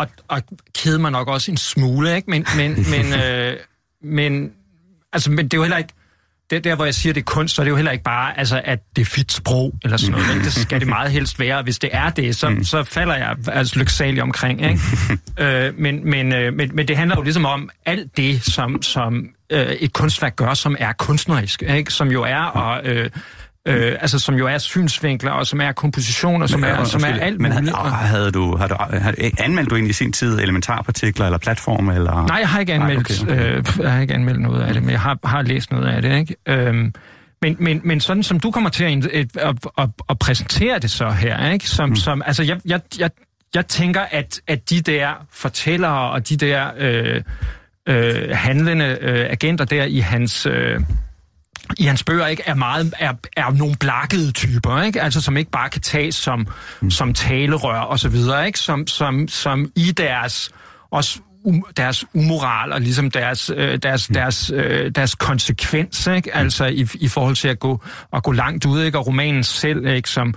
Og, og kede mig nok også en smule, ikke? Men, men, men, øh, men, altså, men det er jo heller ikke... Det der, hvor jeg siger, det er kunst, så er det jo heller ikke bare, altså, at det er fit sprog, eller sådan noget. Ikke? Det skal det meget helst være. og Hvis det er det, så, så falder jeg altså lyksalig omkring. Ikke? øh, men, men, øh, men, men det handler jo ligesom om alt det, som, som øh, et kunstværk gør, som er kunstnerisk, ikke? som jo er og, øh, øh, altså, som jo er synsvinkler, og som er kompositioner, som er, som er alt men muligt. havde, havde du, havde du, havde, anmeldte du egentlig i sin tid elementarpartikler eller platform? Eller? Nej, jeg har ikke Nej, anmeldt, okay, okay. Øh, jeg har ikke anmeldt noget af det, men jeg har, har læst noget af det. Ikke? Øhm, men, men, men sådan som du kommer til at, at, at, at, at præsentere det så her, ikke? Som, mm. som, altså jeg, jeg, jeg, jeg tænker, at, at de der fortællere og de der øh, øh, handlende øh, agenter der i hans... Øh, i hans bøger ikke er meget er, er nogle blakkede typer, ikke? Altså som ikke bare kan tages som mm. som talerør og så videre, ikke? Som som som i deres også um, deres umoral og ligesom deres øh, deres deres øh, deres konsekvens, ikke? Altså i, i forhold til at gå at gå langt ud, ikke? Og romanen selv, ikke? Som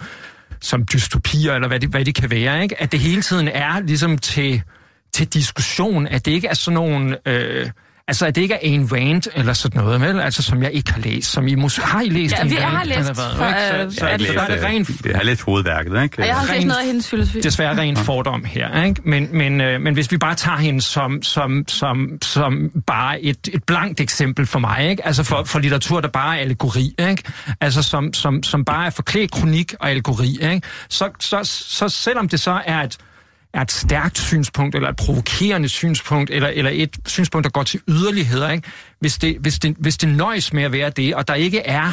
som dystopier eller hvad det, hvad det kan være, ikke? At det hele tiden er ligesom til til diskussion, at det ikke er sådan nogle øh, Altså, at det ikke er Ayn Rand eller sådan noget, vel? Altså, som jeg ikke har læst. Som I måske... Har I læst Ja, vi- Rand, har læst eller hvad, fra, ikke? øh, Så, så, Jeg så der er det rent Jeg har læst hovedværket, ikke? Og jeg har også læst noget af hendes filosofi. desværre ren fordom her, ikke? Men, men, øh, men hvis vi bare tager hende som, som, som, som bare et, et blankt eksempel for mig, ikke? Altså for, for litteratur, der bare er allegori, ikke? Altså som, som, som bare er forklædt kronik og allegori, ikke? Så, så, så selvom det så er et, er et stærkt synspunkt, eller et provokerende synspunkt, eller, eller et synspunkt, der går til yderligheder, ikke? Hvis, det, hvis, det, hvis det nøjes med at være det, og der ikke er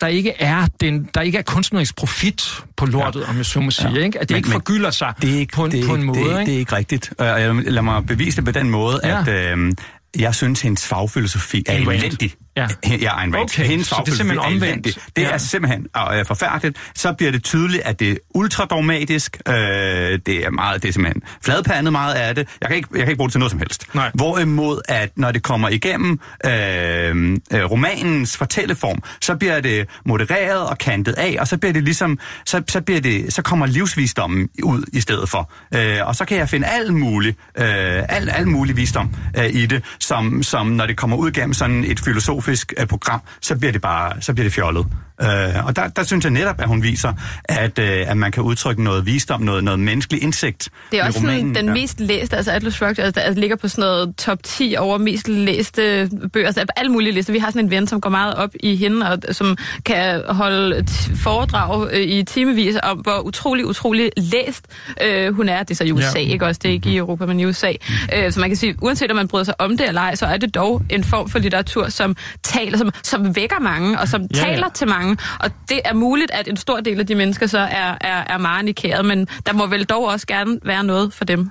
der ikke er den, der ikke er kunstnerisk profit på lortet, ja. om jeg så må sige, ja. ikke? At det Men- ikke forgylder sig det er ikke, på en, det er på en måde, det, er- ikke? det er ikke rigtigt. Og lad mig bevise det på den måde, Ja. at øh, jeg synes, hendes fagfilosofi er elendig. Ja. Ja, Rand. Okay, hendes så det er simpelthen omvendt. elendig. Det Ja. er simpelthen øh, forfærdeligt. Så bliver det tydeligt, at det er ultradogmatisk. Øh, det er meget, det er simpelthen fladpandet meget af det. Jeg kan ikke, jeg kan ikke bruge det til noget som helst. Nej. Hvorimod, at når det kommer igennem øh, øh, romanens fortælleform, så bliver det modereret og kantet af, og så bliver det ligesom, så, så, bliver det, så kommer livsvisdommen ud i stedet for. Øh, og så kan jeg finde al mulig, øh, al, al mulig visdom øh, i det, som, som når det kommer ud gennem sådan et filosofisk øh, program, så bliver det bare, så bliver det fjollet. Øh, og der, der synes jeg netop, at hun viser, at, øh, at man kan udtrykke noget visdom, noget, noget menneskelig indsigt. Det er også sådan, romanen. den Ja. mest læste, altså Atlas Shrugged, altså, altså, ligger på sådan noget top 10 over mest læste bøger, altså alle mulige lister. Vi har sådan en ven, som går meget op i hende, og som kan holde foredrag øh, i timevis om, hvor utrolig, utrolig læst øh, hun er. Det er så i USA, Ja. ikke også? Det er ikke i Europa, men i USA. Øh, så man kan sige, uanset om man bryder sig om det eller ej, så er det dog en form for litteratur, som taler, som, som vækker mange, og som Ja, ja, ja. taler til mange. Og det er muligt, at en stor del af de mennesker så er, er, er meget indikeret, men der må vel dog også gerne være noget for dem.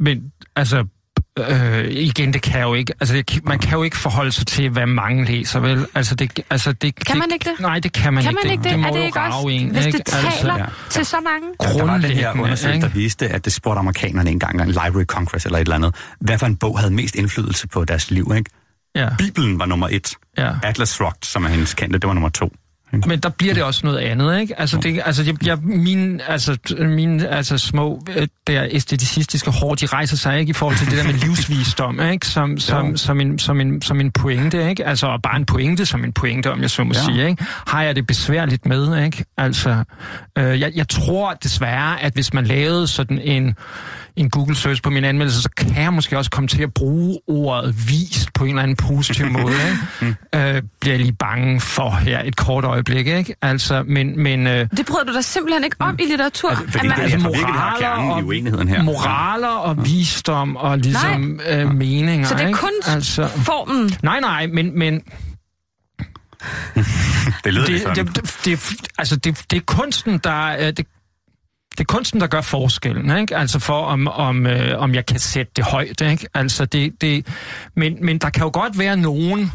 Men altså, øh, igen, det kan jo ikke, altså det, man kan jo ikke forholde sig til, hvad mange læser, vel? Altså det, altså det, Kan man ikke det? Nej, det kan man Kan ikke. man ikke det? det må er det jo ikke også, en, hvis ikke? det taler ja. ja. til så mange? Der var den her Grundlæggende, undersøgelse, der viste, at det spurgte amerikanerne engang, en Library Congress eller et eller andet, hvad for en bog havde mest indflydelse på deres liv, ikke? Ja, Bibelen var nummer et. ja. Atlas Shrugged, som er hendes kendte, det var nummer to. Men der bliver det også noget andet, ikke? Altså, det, altså, jeg, jeg, mine, altså, mine altså, små øh, der æsteticistiske hår, de rejser sig ikke i forhold til det der med livsvisdom, ikke? Som, som, som, en, som, en, som en pointe, ikke? Altså, og bare en pointe som en pointe, om jeg så må ja. sige, ikke? Har jeg det besværligt med, ikke? Altså, øh, jeg, jeg tror desværre, at hvis man lavede sådan en, en Google search på min anmeldelse, så kan jeg måske også komme til at bruge ordet vist på en eller anden positiv måde, ikke? øh, bliver jeg lige bange for her et kort øjeblik, ikke? Altså, men, men øh, Det bryder du da simpelthen ikke om i litteratur. Altså, fordi At man- det- virkelig, det har kernen i uenigheden her. moraler og visdom og ligesom øh, meninger, så det er ikke? kun Altså, formen. nej, nej, men, men Det lyder det, det, det, det, altså det, det er kunsten, der... øh, Det, det er kunsten, der gør forskellen, ikke? Altså for, om, om, øh, om jeg kan sætte det højt, ikke? Altså det, det, men, men der kan jo godt være nogen,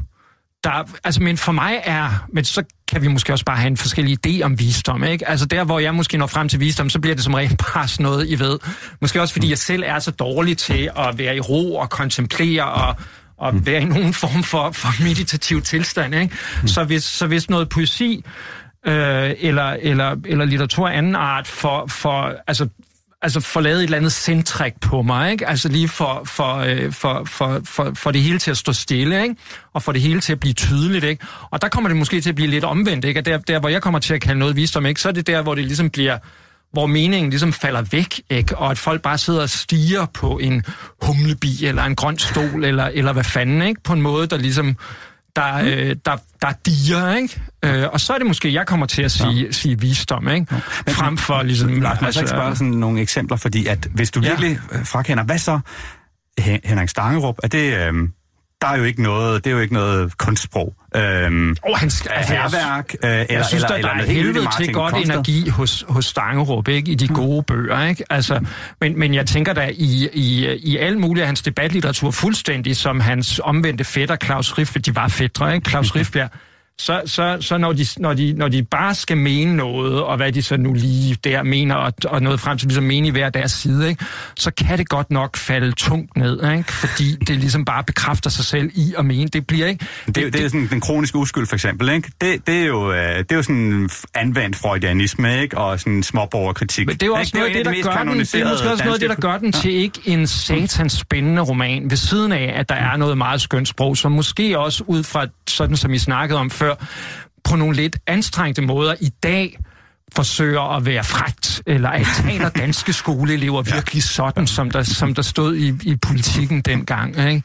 der... Altså, men for mig er... Men så kan vi måske også bare have en forskellig idé om visdom, ikke? Altså der, hvor jeg måske når frem til visdom, så bliver det som regel bare sådan noget, I ved. Måske også, fordi jeg selv er så dårlig til at være i ro og kontemplere og og være i nogen form for, for meditativ tilstand. Ikke? Så, hvis, så hvis noget poesi øh, eller, eller, eller litteratur af anden art for, for, altså, altså for lavet et eller andet centrik på mig, ikke? Altså lige for, for, øh, for, for, for, for det hele til at stå stille, ikke? Og for det hele til at blive tydeligt, ikke? Og der kommer det måske til at blive lidt omvendt, ikke? Der, der hvor jeg kommer til at kalde noget visdom, ikke? Så er det der, hvor det ligesom bliver hvor meningen ligesom falder væk, ikke? og at folk bare sidder og stiger på en humlebi, eller en grøn stol, eller, eller hvad fanden, ikke? på en måde, der ligesom, der, Mm. øh, der, der diger, ikke? Øh, og så er det måske, jeg kommer til at sige, ja. sige visdom, ikke? Frem for ligesom... Lars, må jeg så ikke spørge sådan nogle eksempler, fordi at hvis du Ja. virkelig øh, frakender, hvad så Hen- Henrik Stangerup, er det, øhm, der er jo ikke noget, det er jo ikke noget kunstsprog. Øhm, oh, han, altså, herværk, øh, eller, Jeg synes, eller, der, eller der er helvede til godt Konsted. energi hos, hos Stangerup, ikke? I de gode bøger, ikke? Altså, men, men jeg tænker da i, i, i alle mulige af hans debatlitteratur, fuldstændig som hans omvendte fætter, Claus Riff, de var fætter, ikke? Claus Riffbjerg, så, så, så når, de, når, de, når de bare skal mene noget, og hvad de så nu lige der mener, og, og noget frem til ligesom mene i hver deres side, ikke? så kan det godt nok falde tungt ned, ikke? fordi det ligesom bare bekræfter sig selv i at mene. Det bliver ikke... Det, det, det er sådan den kroniske uskyld, for eksempel. Ikke? Det, det, er jo, øh, det er jo sådan anvendt freudianisme, ikke? og sådan småborgerkritik. Men det er jo også Ikke? noget det, en der de gør den, det er måske også noget det, der gør den til ikke en satans spændende roman, ved siden af, at der er noget meget skønt sprog, som måske også ud fra, sådan som I snakkede om før, på nogle lidt anstrengte måder i dag forsøger at være frægt, eller at taler danske skoleelever virkelig sådan, som der, som der stod i, i politikken dengang, ikke?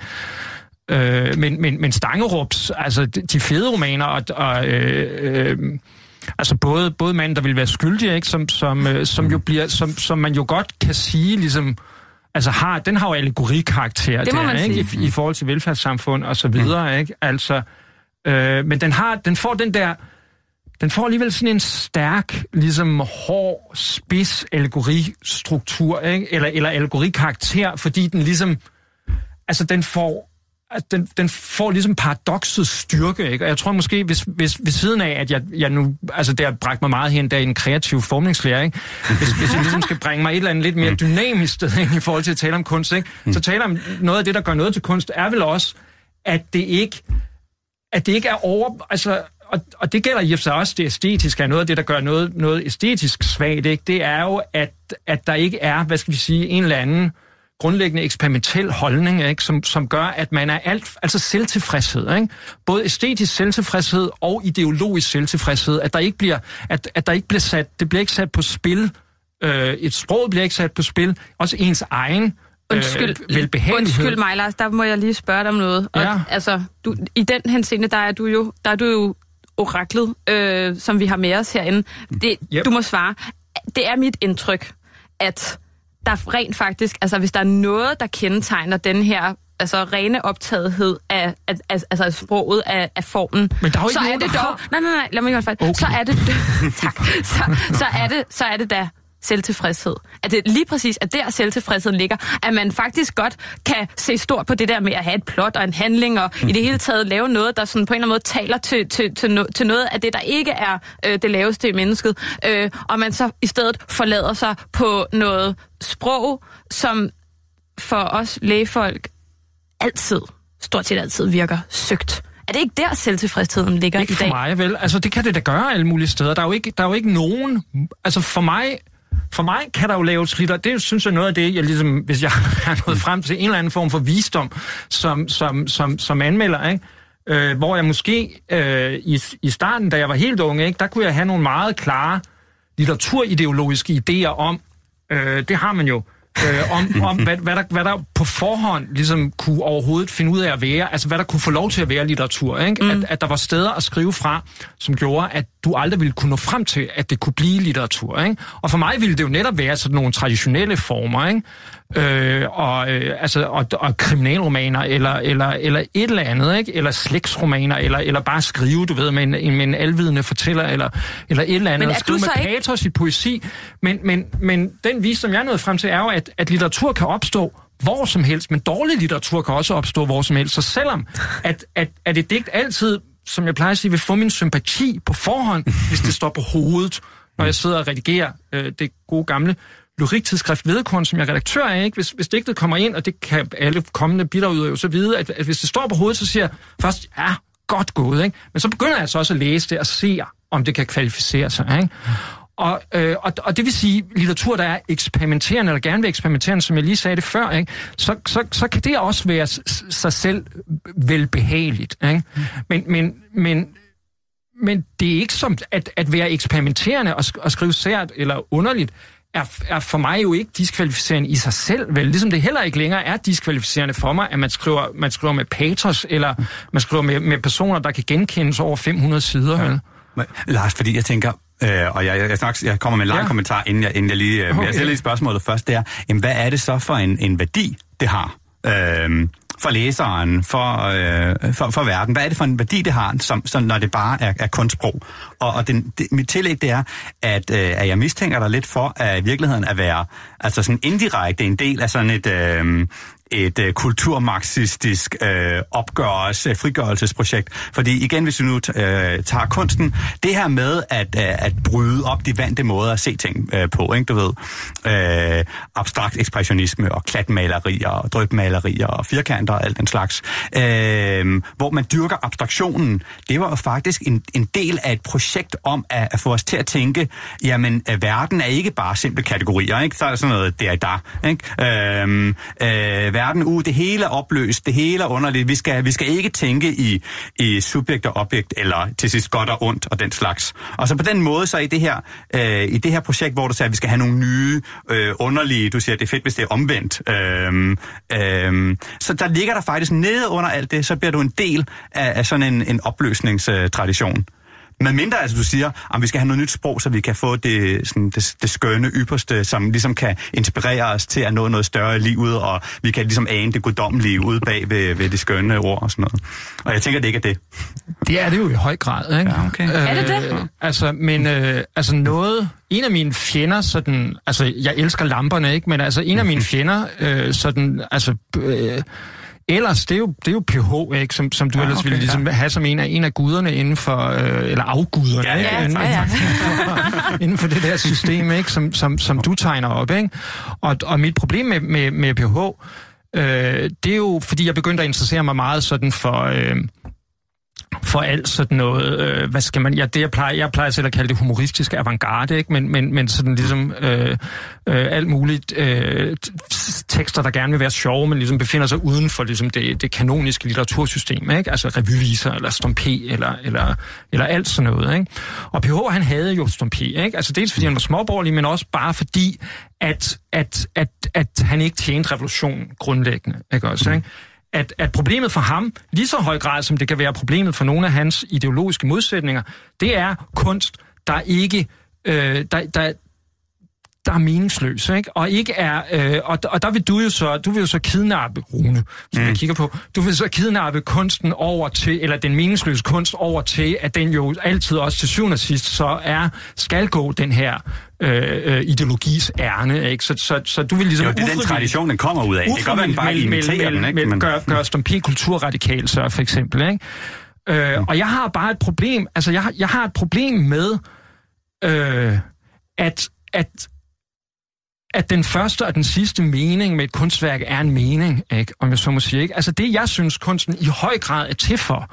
Øh, men, men, men Stangerups, altså de de fede romaner, og, og øh, øh, altså både, både manden, der vil være skyldig, ikke? Som, som, øh, som jo bliver, som, som man jo godt kan sige, ligesom, altså har, den har jo allegorikarakter Det må der, man ikke? sige. I, I forhold til velfærdssamfund og så videre, ikke? Altså, øh, men den har, den får den der, den får alligevel sådan en stærk, ligesom hård, spids allegoristruktur, ikke? Eller, eller allegorikarakter, fordi den ligesom, altså den får, at den, den får ligesom paradoxets styrke, ikke? Og jeg tror måske, hvis, hvis ved siden af, at jeg, jeg nu, altså det har bragt mig meget hen der i en kreativ formningslære, ikke? Hvis, hvis jeg ligesom skal bringe mig et eller andet lidt mere dynamisk sted ind i forhold til at tale om kunst, ikke? Så taler om noget af det, der gør noget til kunst, er vel også, at det ikke, at det ikke er over, altså, og, og det gælder i og for sig også det æstetiske, er noget af det, der gør noget, noget æstetisk svagt, ikke? det er jo, at, at der ikke er, hvad skal vi sige, en eller anden grundlæggende eksperimentel holdning, ikke? Som, som gør, at man er alt, altså selvtilfredshed, ikke? både æstetisk selvtilfredshed og ideologisk selvtilfredshed, at der ikke bliver, at, at der ikke bliver sat, det bliver ikke sat på spil, øh, et sprog bliver ikke sat på spil, også ens egen Undskyld, øh, undskyld mig, Lars, der må jeg lige spørge dig om noget. Og, Ja. Altså, du, i den henseende, der er du jo, der er du jo oraklet, øh, som vi har med os herinde. Det, Yep. Du må svare. Det er mit indtryk, at der rent faktisk, altså hvis der er noget, der kendetegner den her altså rene optagethed af, af, af altså af sproget, af, af formen. Men der er jo ikke så nogen, er det dog, har- nej, nej, nej, lad mig gøre det. Okay. Så er det, tak, så, så, er det, så er det da selvtilfredshed. At det lige præcis er der selvtilfredsheden ligger. At man faktisk godt kan se stort på det der med at have et plot og en handling, og i det hele taget lave noget, der sådan på en eller anden måde taler til, til, til, no, til noget af det, der ikke er øh, det laveste i mennesket. Øh, og man så i stedet forlader sig på noget sprog, som for os lægefolk altid, stort set altid virker søgt. Er det ikke der selvtilfredsheden ligger Ikke i for dag? mig, vel? Altså, det kan det da gøre alle mulige steder. Der er jo ikke, der er jo ikke nogen... Altså, for mig... For mig kan der jo laves litter. Det synes jeg noget af det, jeg ligesom, hvis jeg har nået frem til en eller anden form for visdom, som, som, som, som anmelder, ikke? Øh, hvor jeg måske øh, i, i starten, da jeg var helt ung, ikke, der kunne jeg have nogle meget klare litteraturideologiske idéer om, øh, det har man jo, øh, om, om hvad, hvad, der, hvad der på forhånd ligesom kunne overhovedet finde ud af at være, altså hvad der kunne få lov til at være litteratur, ikke? Mm. At, at der var steder at skrive fra, som gjorde, at du aldrig ville kunne nå frem til, at det kunne blive litteratur, ikke? Og for mig ville det jo netop være sådan nogle traditionelle former, ikke? Øh, og, øh, altså, og, og kriminalromaner, eller, eller, eller et eller andet, ikke? Eller slægtsromaner, eller, eller bare skrive, du ved, med en, med en alvidende fortæller, eller, eller et eller andet, og skrive med ikke- patos i poesi. Men, men, men den visdom, jeg er nået frem til, er jo, at, at litteratur kan opstå hvor som helst, men dårlig litteratur kan også opstå hvor som helst. Så selvom at, at, at et digt altid, som jeg plejer at sige, vil få min sympati på forhånd, hvis det står på hovedet, når jeg sidder og redigerer øh, det gode gamle lyriktidsskrift Vedekorn, som jeg er redaktør af, ikke? Hvis, hvis digtet kommer ind, og det kan alle kommende bidragydere jo så vide, at, at hvis det står på hovedet, så siger jeg først, ja, godt gået, ikke? Men så begynder jeg så også at læse det og se, om det kan kvalificere sig, ikke? Og, øh, og, og det vil sige, litteratur, der er eksperimenterende, eller gerne vil eksperimenterende, som jeg lige sagde det før, ikke? Så, så, så kan det også være s- sig selv velbehageligt. Ikke? Men, men, men, men det er ikke som at, at være eksperimenterende og, sk- og skrive sært eller underligt, er, er for mig jo ikke diskvalificerende i sig selv, vel? Ligesom det heller ikke længere er diskvalificerende for mig, at man skriver, man skriver med patos, eller man skriver med, med personer, der kan genkendes over 500 sider, vel? Men, Lars, fordi jeg tænker, øh, og jeg, jeg, jeg, snart, jeg kommer med en lang Ja. ja. kommentar, inden jeg, inden jeg lige... Øh. Okay. Jeg stiller lige spørgsmålet først, det er, jamen, hvad er det så for en, en værdi, det har? Øh, for læseren, for, øh, for, for verden. Hvad er det for en værdi, det har, som, som, når det bare er, er kunstsprog? Og, og den, det, mit tillæg, det er, at, øh, at jeg mistænker dig lidt for, at i virkeligheden at være altså sådan indirekte en del af sådan et... Øh, et øh, kulturmarxistisk øh, opgørelse, øh, frigørelsesprojekt. Fordi igen, hvis vi nu øh, tager kunsten, det her med at, øh, at bryde op de vante måder at se ting øh, på, ikke, du ved, øh, abstrakt ekspressionisme og klatmalerier og drøbmalerier og firkanter og alt den slags, øh, hvor man dyrker abstraktionen, det var jo faktisk en, en del af et projekt om at, at få os til at tænke, jamen, øh, verden er ikke bare simple kategorier, ikke? Så er der sådan noget der, der, ikke? Øh, øh, verden, ud, det hele er opløst, det hele er underligt. Vi skal, vi skal ikke tænke i, i subjekt og objekt, eller til sidst godt og ondt og den slags. Og så på den måde, så i det her, øh, i det her projekt, hvor du siger, at vi skal have nogle nye, øh, underlige, du siger, det er fedt, hvis det er omvendt. Øh, øh, så der ligger der faktisk nede under alt det, så bliver du en del af, af sådan en, en opløsningstradition. Men mindre altså, du siger, at vi skal have noget nyt sprog, så vi kan få det, sådan, det, det skønne ypperste, som ligesom kan inspirere os til at nå noget større i livet, og vi kan ligesom ane det guddommelige ude bag ved, ved de skønne ord og sådan noget. Og jeg tænker, det ikke er det. Det er det jo i høj grad, ikke? Ja, okay. Er det det? Øh, altså, men øh, altså noget... En af mine fjender, sådan... Altså, jeg elsker lamperne, ikke? Men altså, en af mine fjender, øh, sådan... Altså... Øh, Ellers, det er jo, det er jo PH, ikke? Som, som du Ja, ellers okay, ville ligesom ja. have som en af, en af guderne inden for, øh, eller afguderne, Ja, ja, Inden, ja, ja. for, inden for det der system, ikke? Som, som, som du tegner op, ikke? Og, og mit problem med, med, med PH, øh, det er jo, fordi jeg begyndte at interessere mig meget sådan for... Øh, for alt sådan noget, øh, hvad skal man, ja, det jeg plejer, jeg plejer selv at kalde det humoristisk avantgarde, ikke? Men, men, men sådan ligesom øh, øh, alt muligt øh, tekster, der gerne vil være sjove, men ligesom befinder sig uden for ligesom det, det kanoniske litteratursystem, ikke? Altså revyviser, eller stompé, eller, eller, eller alt sådan noget, ikke? Og PH, han havde jo stompé, ikke? Altså dels fordi han var småborgerlig, men også bare fordi, at, at, at, at han ikke tjente revolutionen grundlæggende, ikke også, ikke? At, at problemet for ham, lige så høj grad som det kan være problemet for nogle af hans ideologiske modsætninger, det er kunst, der ikke, øh, der, der, der er meningsløs, ikke? Og ikke er, øh, og, og der vil du jo så, du vil jo så kidnappe, Rune, som mm. jeg kigger på, du vil så kidnappe kunsten over til, eller den meningsløse kunst over til, at den jo altid også til syvende og sidst så er, skal gå den her øh, øh, ideologis ærne, ikke? Så, så, så du vil ligesom... Jo, det er den tradition, den kommer ud af. Det kan godt være, den bare imiterer den, ikke? Men... Gør, gør kulturradikal så, for eksempel, ikke? Øh, mm. Og jeg har bare et problem, altså jeg, jeg har et problem med, øh, at, at at den første og den sidste mening med et kunstværk er en mening, ikke? om jeg så må sige. Ikke? Altså det, jeg synes, kunsten i høj grad er til for,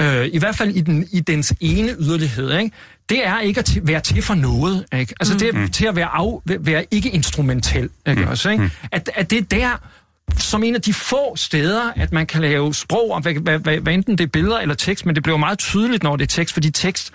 øh, i hvert fald i, den, i dens ene yderlighed, ikke? det er ikke at være til for noget. Ikke? Altså mm. det er mm. til at være, af, være ikke instrumentel. Ikke? Mm. Også, ikke? Mm. At, at det er der, som en af de få steder, at man kan lave sprog om, hvad, hvad, hvad, hvad enten det er billeder eller tekst, men det bliver meget tydeligt, når det er tekst, fordi tekst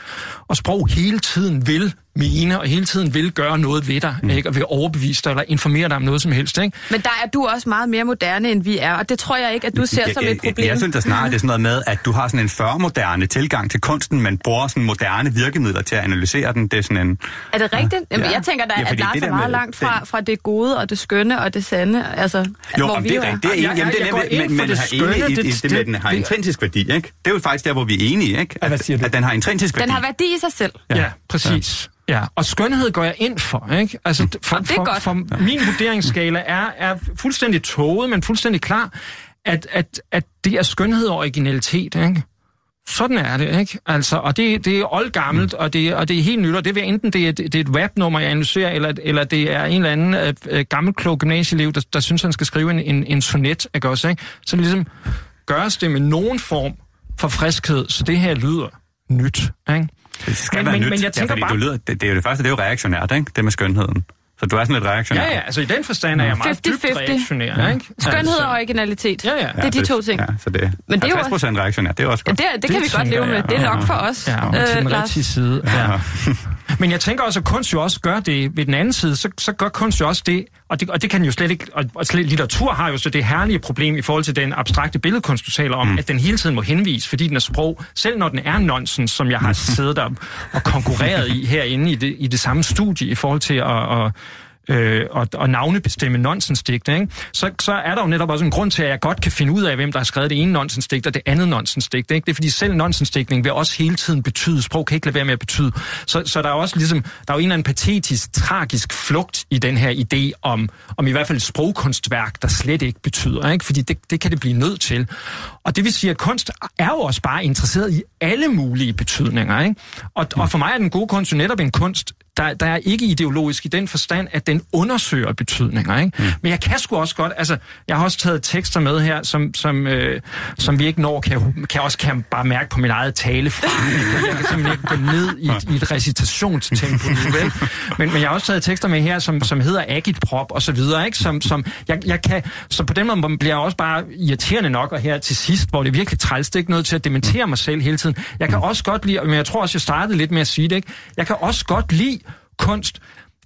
og sprog hele tiden vil mene, og hele tiden vil gøre noget ved dig, mm. ikke? og vil overbevise dig, eller informere dig om noget som helst. Ikke? Men der er du også meget mere moderne, end vi er, og det tror jeg ikke, at du ser jeg, som et problem. Jeg, jeg synes da snarere, det er sådan noget med, at du har sådan en før-moderne tilgang til kunsten, men bruger sådan moderne virkemidler til at analysere den. Det er sådan en... Er det rigtigt? Ja. Jamen, jeg tænker da, ja, at Lars er meget langt fra, fra det gode, og det skønne, og det sande. Altså, jo, hvor vi det er rigtigt. Det er, jamen, det er nemlig, men, men det, skønne, i, det, det, med, den har intrinsisk værdi, ikke? Det er jo faktisk der, hvor vi er enige, ikke? At, at den har intrinsisk værdi. Den har værdi i sig selv. Ja, præcis. Ja, og skønhed går jeg ind for. Ikke? Altså, for, det er for, godt. for min vurderingsskala er, er fuldstændig toget, men fuldstændig klar, at, at, at det er skønhed og originalitet. Ikke? Sådan er det, ikke? Altså, og det, det er oldgammelt, og det, og det er helt nyt, og det er enten det er, det er et rapnummer, jeg analyserer, eller, eller det er en eller anden øh, øh gammel klog gymnasieelev, der, der synes, han skal skrive en, en, en sonet, ikke også, ikke? Så ligesom gøres det med nogen form for friskhed, så det her lyder nyt, ikke? Det skal men, være men, nyt, men jeg tænker ja, bare... du lyder, det, det, er jo det første, det er jo reaktionært, ikke? Det med skønheden. Så du er sådan lidt reaktionær. Ja, ja, altså i den forstand er jeg meget 50 -50. dybt reaktionær. Ja. Ikke? Skønhed altså, og originalitet. Ja, ja. Det er de to ting. Ja, så det Men det er 50 procent reaktionær, det er også godt. Ja, det, det, det kan vi godt leve med. Det er nok for os, ja, øh, til den rigtige side. Ja. Men jeg tænker også, at kunst jo også gør det ved den anden side, så, så gør kunst jo også det, og det, og det kan jo slet ikke, og, og slet, litteratur har jo så det herlige problem i forhold til den abstrakte billedkunst, du taler om, mm. at den hele tiden må henvise, fordi den er sprog, selv når den er nonsens, som jeg har siddet der og konkurreret i herinde i det, i det samme studie i forhold til at, at øh, og, og navnebestemme nonsensdigte, ikke? Så, så er der jo netop også en grund til, at jeg godt kan finde ud af, hvem der har skrevet det ene nonsensdigt og det andet nonsensdigt. Ikke? Det er fordi selv nonsensdigtning vil også hele tiden betyde, sprog kan ikke lade være med at betyde. Så, så der er også ligesom, der er jo en eller anden patetisk, tragisk flugt i den her idé om, om i hvert fald et sprogkunstværk, der slet ikke betyder, ikke? fordi det, det kan det blive nødt til. Og det vil sige, at kunst er jo også bare interesseret i alle mulige betydninger. Ikke? Og, og for mig er den gode kunst jo netop en kunst, der, der er ikke ideologisk i den forstand, at den undersøger betydninger. Ikke? Mm. Men jeg kan sgu også godt, altså, jeg har også taget tekster med her, som, som, øh, som vi ikke når, kan, kan også kan bare mærke på min eget tale. Jeg kan simpelthen ikke gå ned i et, i et recitationstempo nu, vel? Men, men jeg har også taget tekster med her, som, som hedder agitprop og så videre, ikke? Som, som jeg, jeg kan, så på den måde bliver jeg også bare irriterende nok, og her til sidst, hvor det virkelig træls, det er ikke noget til at dementere mig selv hele tiden. Jeg kan også godt lide, men jeg tror også, jeg startede lidt med at sige det, ikke? Jeg kan også godt lide kunst,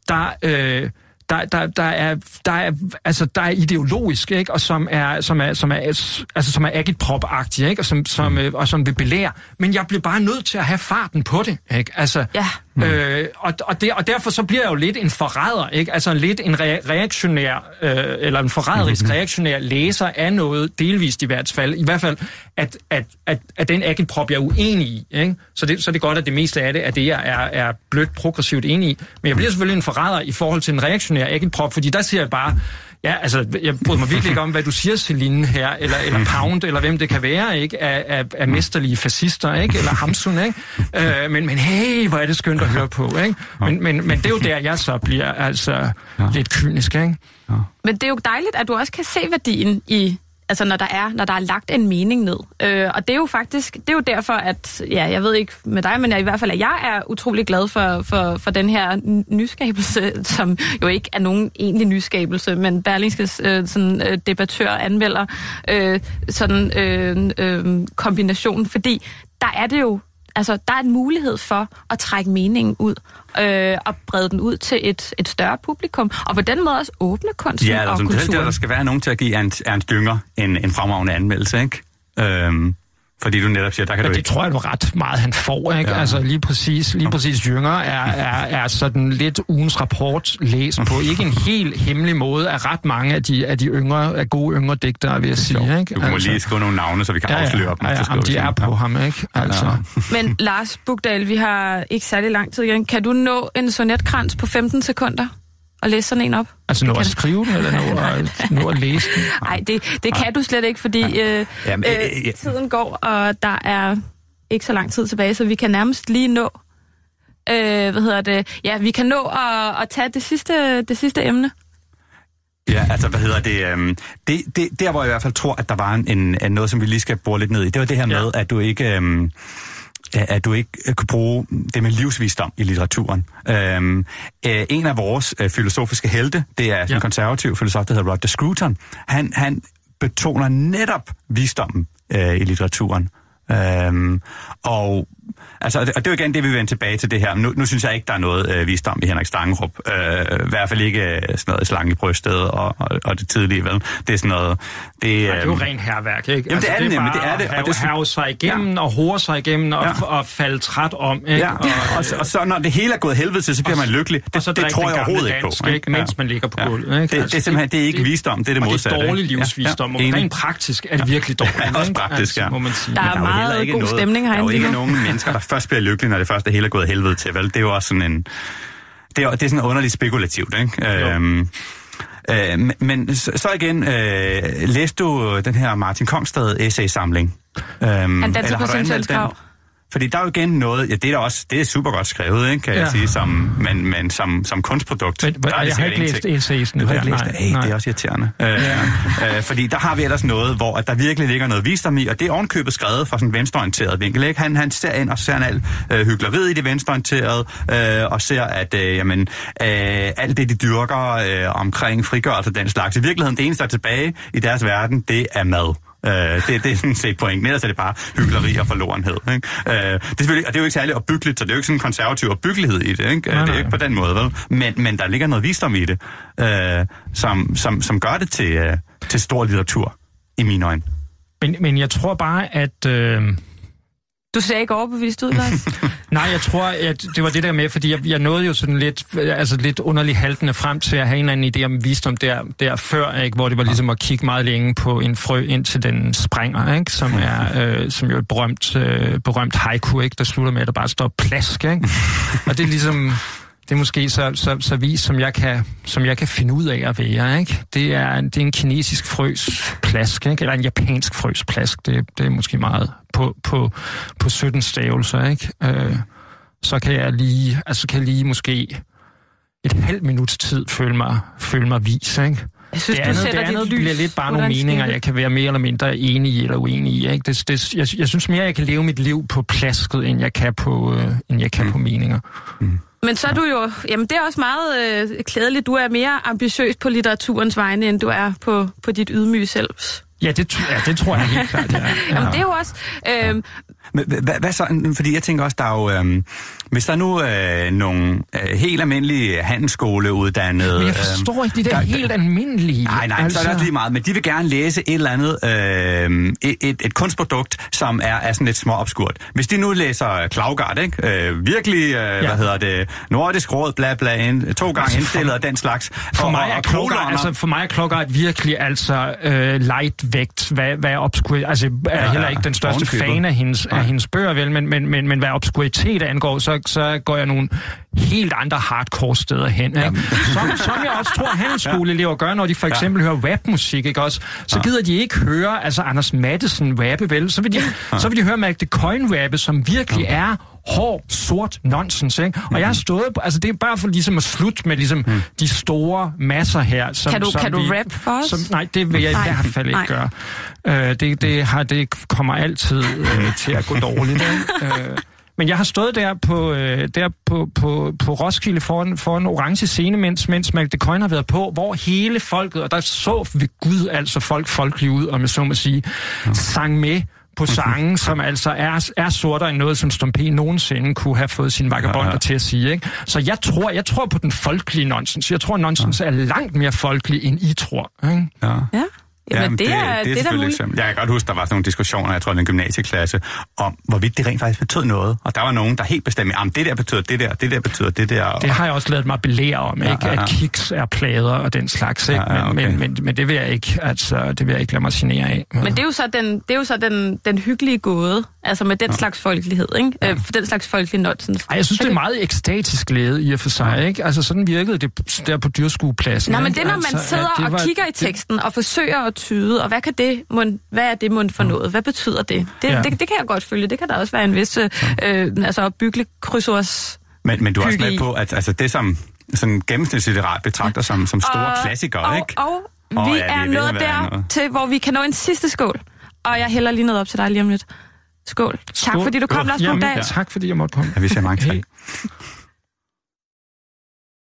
der... Øh, der, der, der, er, der, er, altså, der er ideologisk, ikke? og som er, som er, som er, altså, som er agitprop-agtig, ikke? Og, som, som, mm. øh, og som vil belære. Men jeg bliver bare nødt til at have farten på det. Ikke? Altså, ja. Mm. Øh, og, og, det, og derfor så bliver jeg jo lidt en forræder, ikke? altså lidt en re- reaktionær, øh, eller en forræderisk mm-hmm. reaktionær læser af noget, delvist i hvert fald, i hvert fald, at, at, at, at den agitprop, jeg er uenig i. Ikke? Så, det, så det er godt, at det meste af det er det, jeg er, er blødt progressivt enig i. Men jeg bliver selvfølgelig en forræder i forhold til en reaktionær agitprop, fordi der siger jeg bare, Ja, altså, jeg bryder mig virkelig ikke om, hvad du siger, Celine her, eller, eller Pound, eller hvem det kan være, ikke? Af, af, af mesterlige fascister, ikke? Eller Hamsun, ikke? Øh, men, men hey, hvor er det skønt at høre på, ikke? Men, men, men det er jo der, jeg så bliver altså ja. lidt kynisk, ikke? Ja. Men det er jo dejligt, at du også kan se værdien i altså når der er, når der er lagt en mening ned. Øh, og det er jo faktisk, det er jo derfor, at, ja, jeg ved ikke med dig, men jeg, i hvert fald, at jeg er utrolig glad for, for, for den her nyskabelse, som jo ikke er nogen egentlig nyskabelse, men Berlingskes øh, sådan, øh, debattør anmelder øh, sådan øh, øh, kombination, fordi der er det jo altså, der er en mulighed for at trække meningen ud øh, og brede den ud til et, et større publikum, og på den måde også åbne kunsten ja, altså, og kulturen. Ja, der skal være nogen til at give Ernst, Ernst Dynger en, en fremragende anmeldelse, ikke? Øhm, fordi du netop siger, der kan ja, du det ikke... tror jeg du ret meget, han får. Ikke? Ja. Altså lige præcis, lige præcis Jynger er, er, er sådan lidt ugens rapport læst på. Ikke en helt hemmelig måde af ret mange af de, af de yngre, af gode yngre digtere, vil jeg sige. Ikke? Du må altså, lige skrive nogle navne, så vi kan ja, ja, afsløre dem. Ja, ja, ja, de er på ham, ikke? Altså. Ja. Men Lars Bugdal, vi har ikke særlig lang tid igen. Kan du nå en sonetkrans på 15 sekunder? Og læse sådan en op? Altså nå at skrive den, eller nå at, nå at læse den? Nej, det, det kan du slet ikke, fordi øh, Jamen, øh, øh, tiden går, og der er ikke så lang tid tilbage, så vi kan nærmest lige nå, øh, hvad hedder det, ja, vi kan nå at, at tage det sidste, det sidste emne. Ja, altså, hvad hedder det, øhm, det, det? Der, hvor jeg i hvert fald tror, at der var en, en, noget, som vi lige skal bore lidt ned i, det var det her ja. med, at du ikke... Øhm, at du ikke øh, kunne bruge det med livsvisdom i litteraturen. Øhm, øh, en af vores øh, filosofiske helte, det er ja. en konservativ filosof, der hedder Roger Scruton. Han, han betoner netop visdommen øh, i litteraturen. Øhm, og Altså, og det er jo igen det, vi vender tilbage til det her. Nu, nu synes jeg ikke, der er noget øh, visdom i Henrik Stangerup. Øh, I hvert fald ikke øh, sådan noget slange i brystet og, og, og det tidlige, vel? Det er sådan noget... Det, øh, det er jo øhm, ren herværk, ikke? Jamen, altså, det er det nemlig, det er det. Og det have sig igennem ja. og hore sig igennem og, ja. og falde træt om, ikke? Ja. Og, og, og, så når det hele er gået helvede til, så bliver man lykkelig. Det, så det tror jeg overhovedet ikke på. Ikke? Mens man ligger på gulvet, ikke? Det, det er simpelthen det er ikke visdom, det er det modsatte. Og det er dårlig livsvisdom, og rent praktisk er det virkelig dårligt. Ja, også praktisk, ja. Der er meget god stemning herinde. Der er jo ikke nogen mennesker, der først bliver lykkelige, når det først det hele er gået helvede til, vel? Det er jo også sådan en... Det er, det er sådan underligt spekulativt, ikke? Øhm, øh, men så, så igen, øh, læste du den her Martin Kongstad essay-samling? Øhm, Han danser på Sindselskrav. Fordi der er jo igen noget, ja, det er da også, det er super godt skrevet, ikke, kan ja. jeg sige, som, men, men som, som kunstprodukt. Men, der er jeg har ikke læst essaysene. Du har ikke læst det? Hey, det er også irriterende. Øh, ja. øh, fordi der har vi ellers noget, hvor at der virkelig ligger noget visdom i, og det er ovenkøbet skrevet fra sådan en venstreorienteret vinkel. Ikke? Han, han ser ind og ser alt øh, hyggeleriet i det venstreorienterede, øh, og ser, at øh, jamen, øh, alt det, de dyrker øh, omkring frigørelse og den slags, i virkeligheden det eneste, der er tilbage i deres verden, det er mad. Øh, det, det er sådan set pointen. Ellers er det bare hyggeleri og forlorenhed. Ikke? Øh, det, er selvfølgelig, og det er jo ikke særlig opbyggeligt, så det er jo ikke sådan en konservativ opbyggelighed i det. Ikke? Nej, det er jo ikke på den måde, vel? Men, men der ligger noget visdom i det, øh, som, som, som gør det til, øh, til stor litteratur, i mine øjne. Men, men jeg tror bare, at... Øh du ser ikke overbevist ud, Lars? Nej, jeg tror, at det var det der med, fordi jeg, jeg nåede jo sådan lidt, altså lidt underligt haltende frem til at have en eller anden idé om visdom der, der før, ikke? hvor det var ligesom at kigge meget længe på en frø, indtil den springer, ikke? som er øh, som jo et berømt, øh, berømt haiku, ikke? der slutter med, at der bare står plask. Ikke? Og det er ligesom det er måske så, så, så vis, som jeg, kan, som jeg kan finde ud af at være. Ikke? Det, er, det er en kinesisk frøs plask, ikke? eller en japansk frøs plask. Det, det er måske meget på, på, på 17 stavelser. Ikke? Øh, så kan jeg lige, altså kan jeg lige måske et halvt minuts tid føle mig, føle mig vis. Ikke? Jeg synes, det andet, du sætter det andet lys. bliver lidt bare nogle meninger, jeg kan være mere eller mindre enig i eller uenig i. Ikke? Det, det, jeg, jeg synes mere, jeg kan leve mit liv på plasket, end jeg kan på, øh, end jeg kan mm. på meninger. Mm. Men så er du jo, jamen det er også meget øh, klædeligt, du er mere ambitiøs på litteraturens vegne, end du er på, på dit ydmyge selv. Ja, det, ja, det tror jeg helt klart, ja. ja. Jamen det er jo også... Øh, men hvad, hvad så? Fordi jeg tænker også, der er jo... Øhm, hvis der nu er øh, nogle øh, helt almindelige handelsskoleuddannede... Men jeg forstår øh, ikke de der, der helt almindelige... Nej, nej, altså... så er det altså- lige meget. Men de vil gerne læse et eller andet... Øh, et, et, et kunstprodukt, som er, er sådan lidt småopskurt. Hvis de nu læser Klaugard, ikke? Øh, virkelig, øh, ja. hvad hedder det... Nordisk råd, bla bla, ind, to gange altså, indstillet og den slags. For, og, mig er Klaugard, altså, for mig er Klaugard virkelig altså øh, light vægt, hvad, hvad er obskur... Altså, er ja, heller ikke den største fan af hendes, af hendes bøger, vel, men, men, men, men hvad obskuritet angår, så, så går jeg nogle helt andre hardcore steder hen. Ikke? Som, som jeg også tror, handelsskoleelever gør, når de for eksempel ja. hører rapmusik, ikke også? Så gider de ikke høre altså Anders Madsen rappe, vel? Så vil de, så vil de høre Magde Coin rappe, som virkelig er hård, sort nonsens, ikke? Og jeg har stået på, altså det er bare for ligesom at slutte med ligesom mm. de store masser her. Som, Kan du- som kan du vi, rap for os? Som, nej, det vil jeg Nej. i hvert fald ikke Nej. gøre. Øh, det, det, har, det kommer altid øh, til at gå dårligt. Ikke? Øh, men jeg har stået der på, øh, der på, på, på Roskilde foran, foran en orange scene, mens, mens Magde Coyne har været på, hvor hele folket, og der så ved Gud altså folk folkelige ud, om jeg så må sige, sang med på sange, som altså er, er sortere end noget, som Stom P. nogensinde kunne have fået sine vagabonder Ja, ja. til at sige. Ikke? Så jeg tror, jeg tror på den folkelige nonsens. Jeg tror, nonsens er langt mere folkelig, end I tror. Ikke? Ja. Ja. Jamen, Jamen, det, er, det, er, selvfølgelig da et muligt. eksempel. Jeg kan godt huske, der var sådan nogle diskussioner, jeg tror, i en gymnasieklasse, om hvorvidt det rent faktisk betød noget. Og der var nogen, der helt bestemte, at det der betyder det der, det der betyder det der. Og, Det har jeg også lavet mig belære om, ikke? ja, ja. at kiks er plader og den slags. Ikke? Ja, ja, men, okay. men, men, men det vil jeg ikke, altså, det vil jeg ikke lade mig genere af. Men det er jo så den, det er jo så den, den hyggelige gåde, altså med den slags folkelighed, ikke? Øh, den slags folkelig nonsens. Ej, jeg synes, det er meget ekstatisk glæde i og for sig, ikke? Altså, sådan virkede det der på dyrskuepladsen. Nej, men det er, når man altså, sidder at det og var- kigger i teksten og forsøger at tyde, og hvad, kan det, mon, hvad er det mund for noget? Hvad betyder det? Det, Ja. det? det kan jeg godt følge. Det kan der også være en vis øh, øh, altså opbyggelig krydsords... men, men du er også med på, at altså, det som sådan gennemsnitslitterat betragter som, som store klassikere, og, ikke? Og Åh, vi ja, er er nået der noget. til, hvor vi kan nå en sidste skål. Og jeg hælder lige noget op til dig lige om lidt. Skål. Tak Skål. fordi du kom, Lars Jamen, Bogdal. Tak fordi jeg måtte komme. Ja, vi siger mange tak. Hey.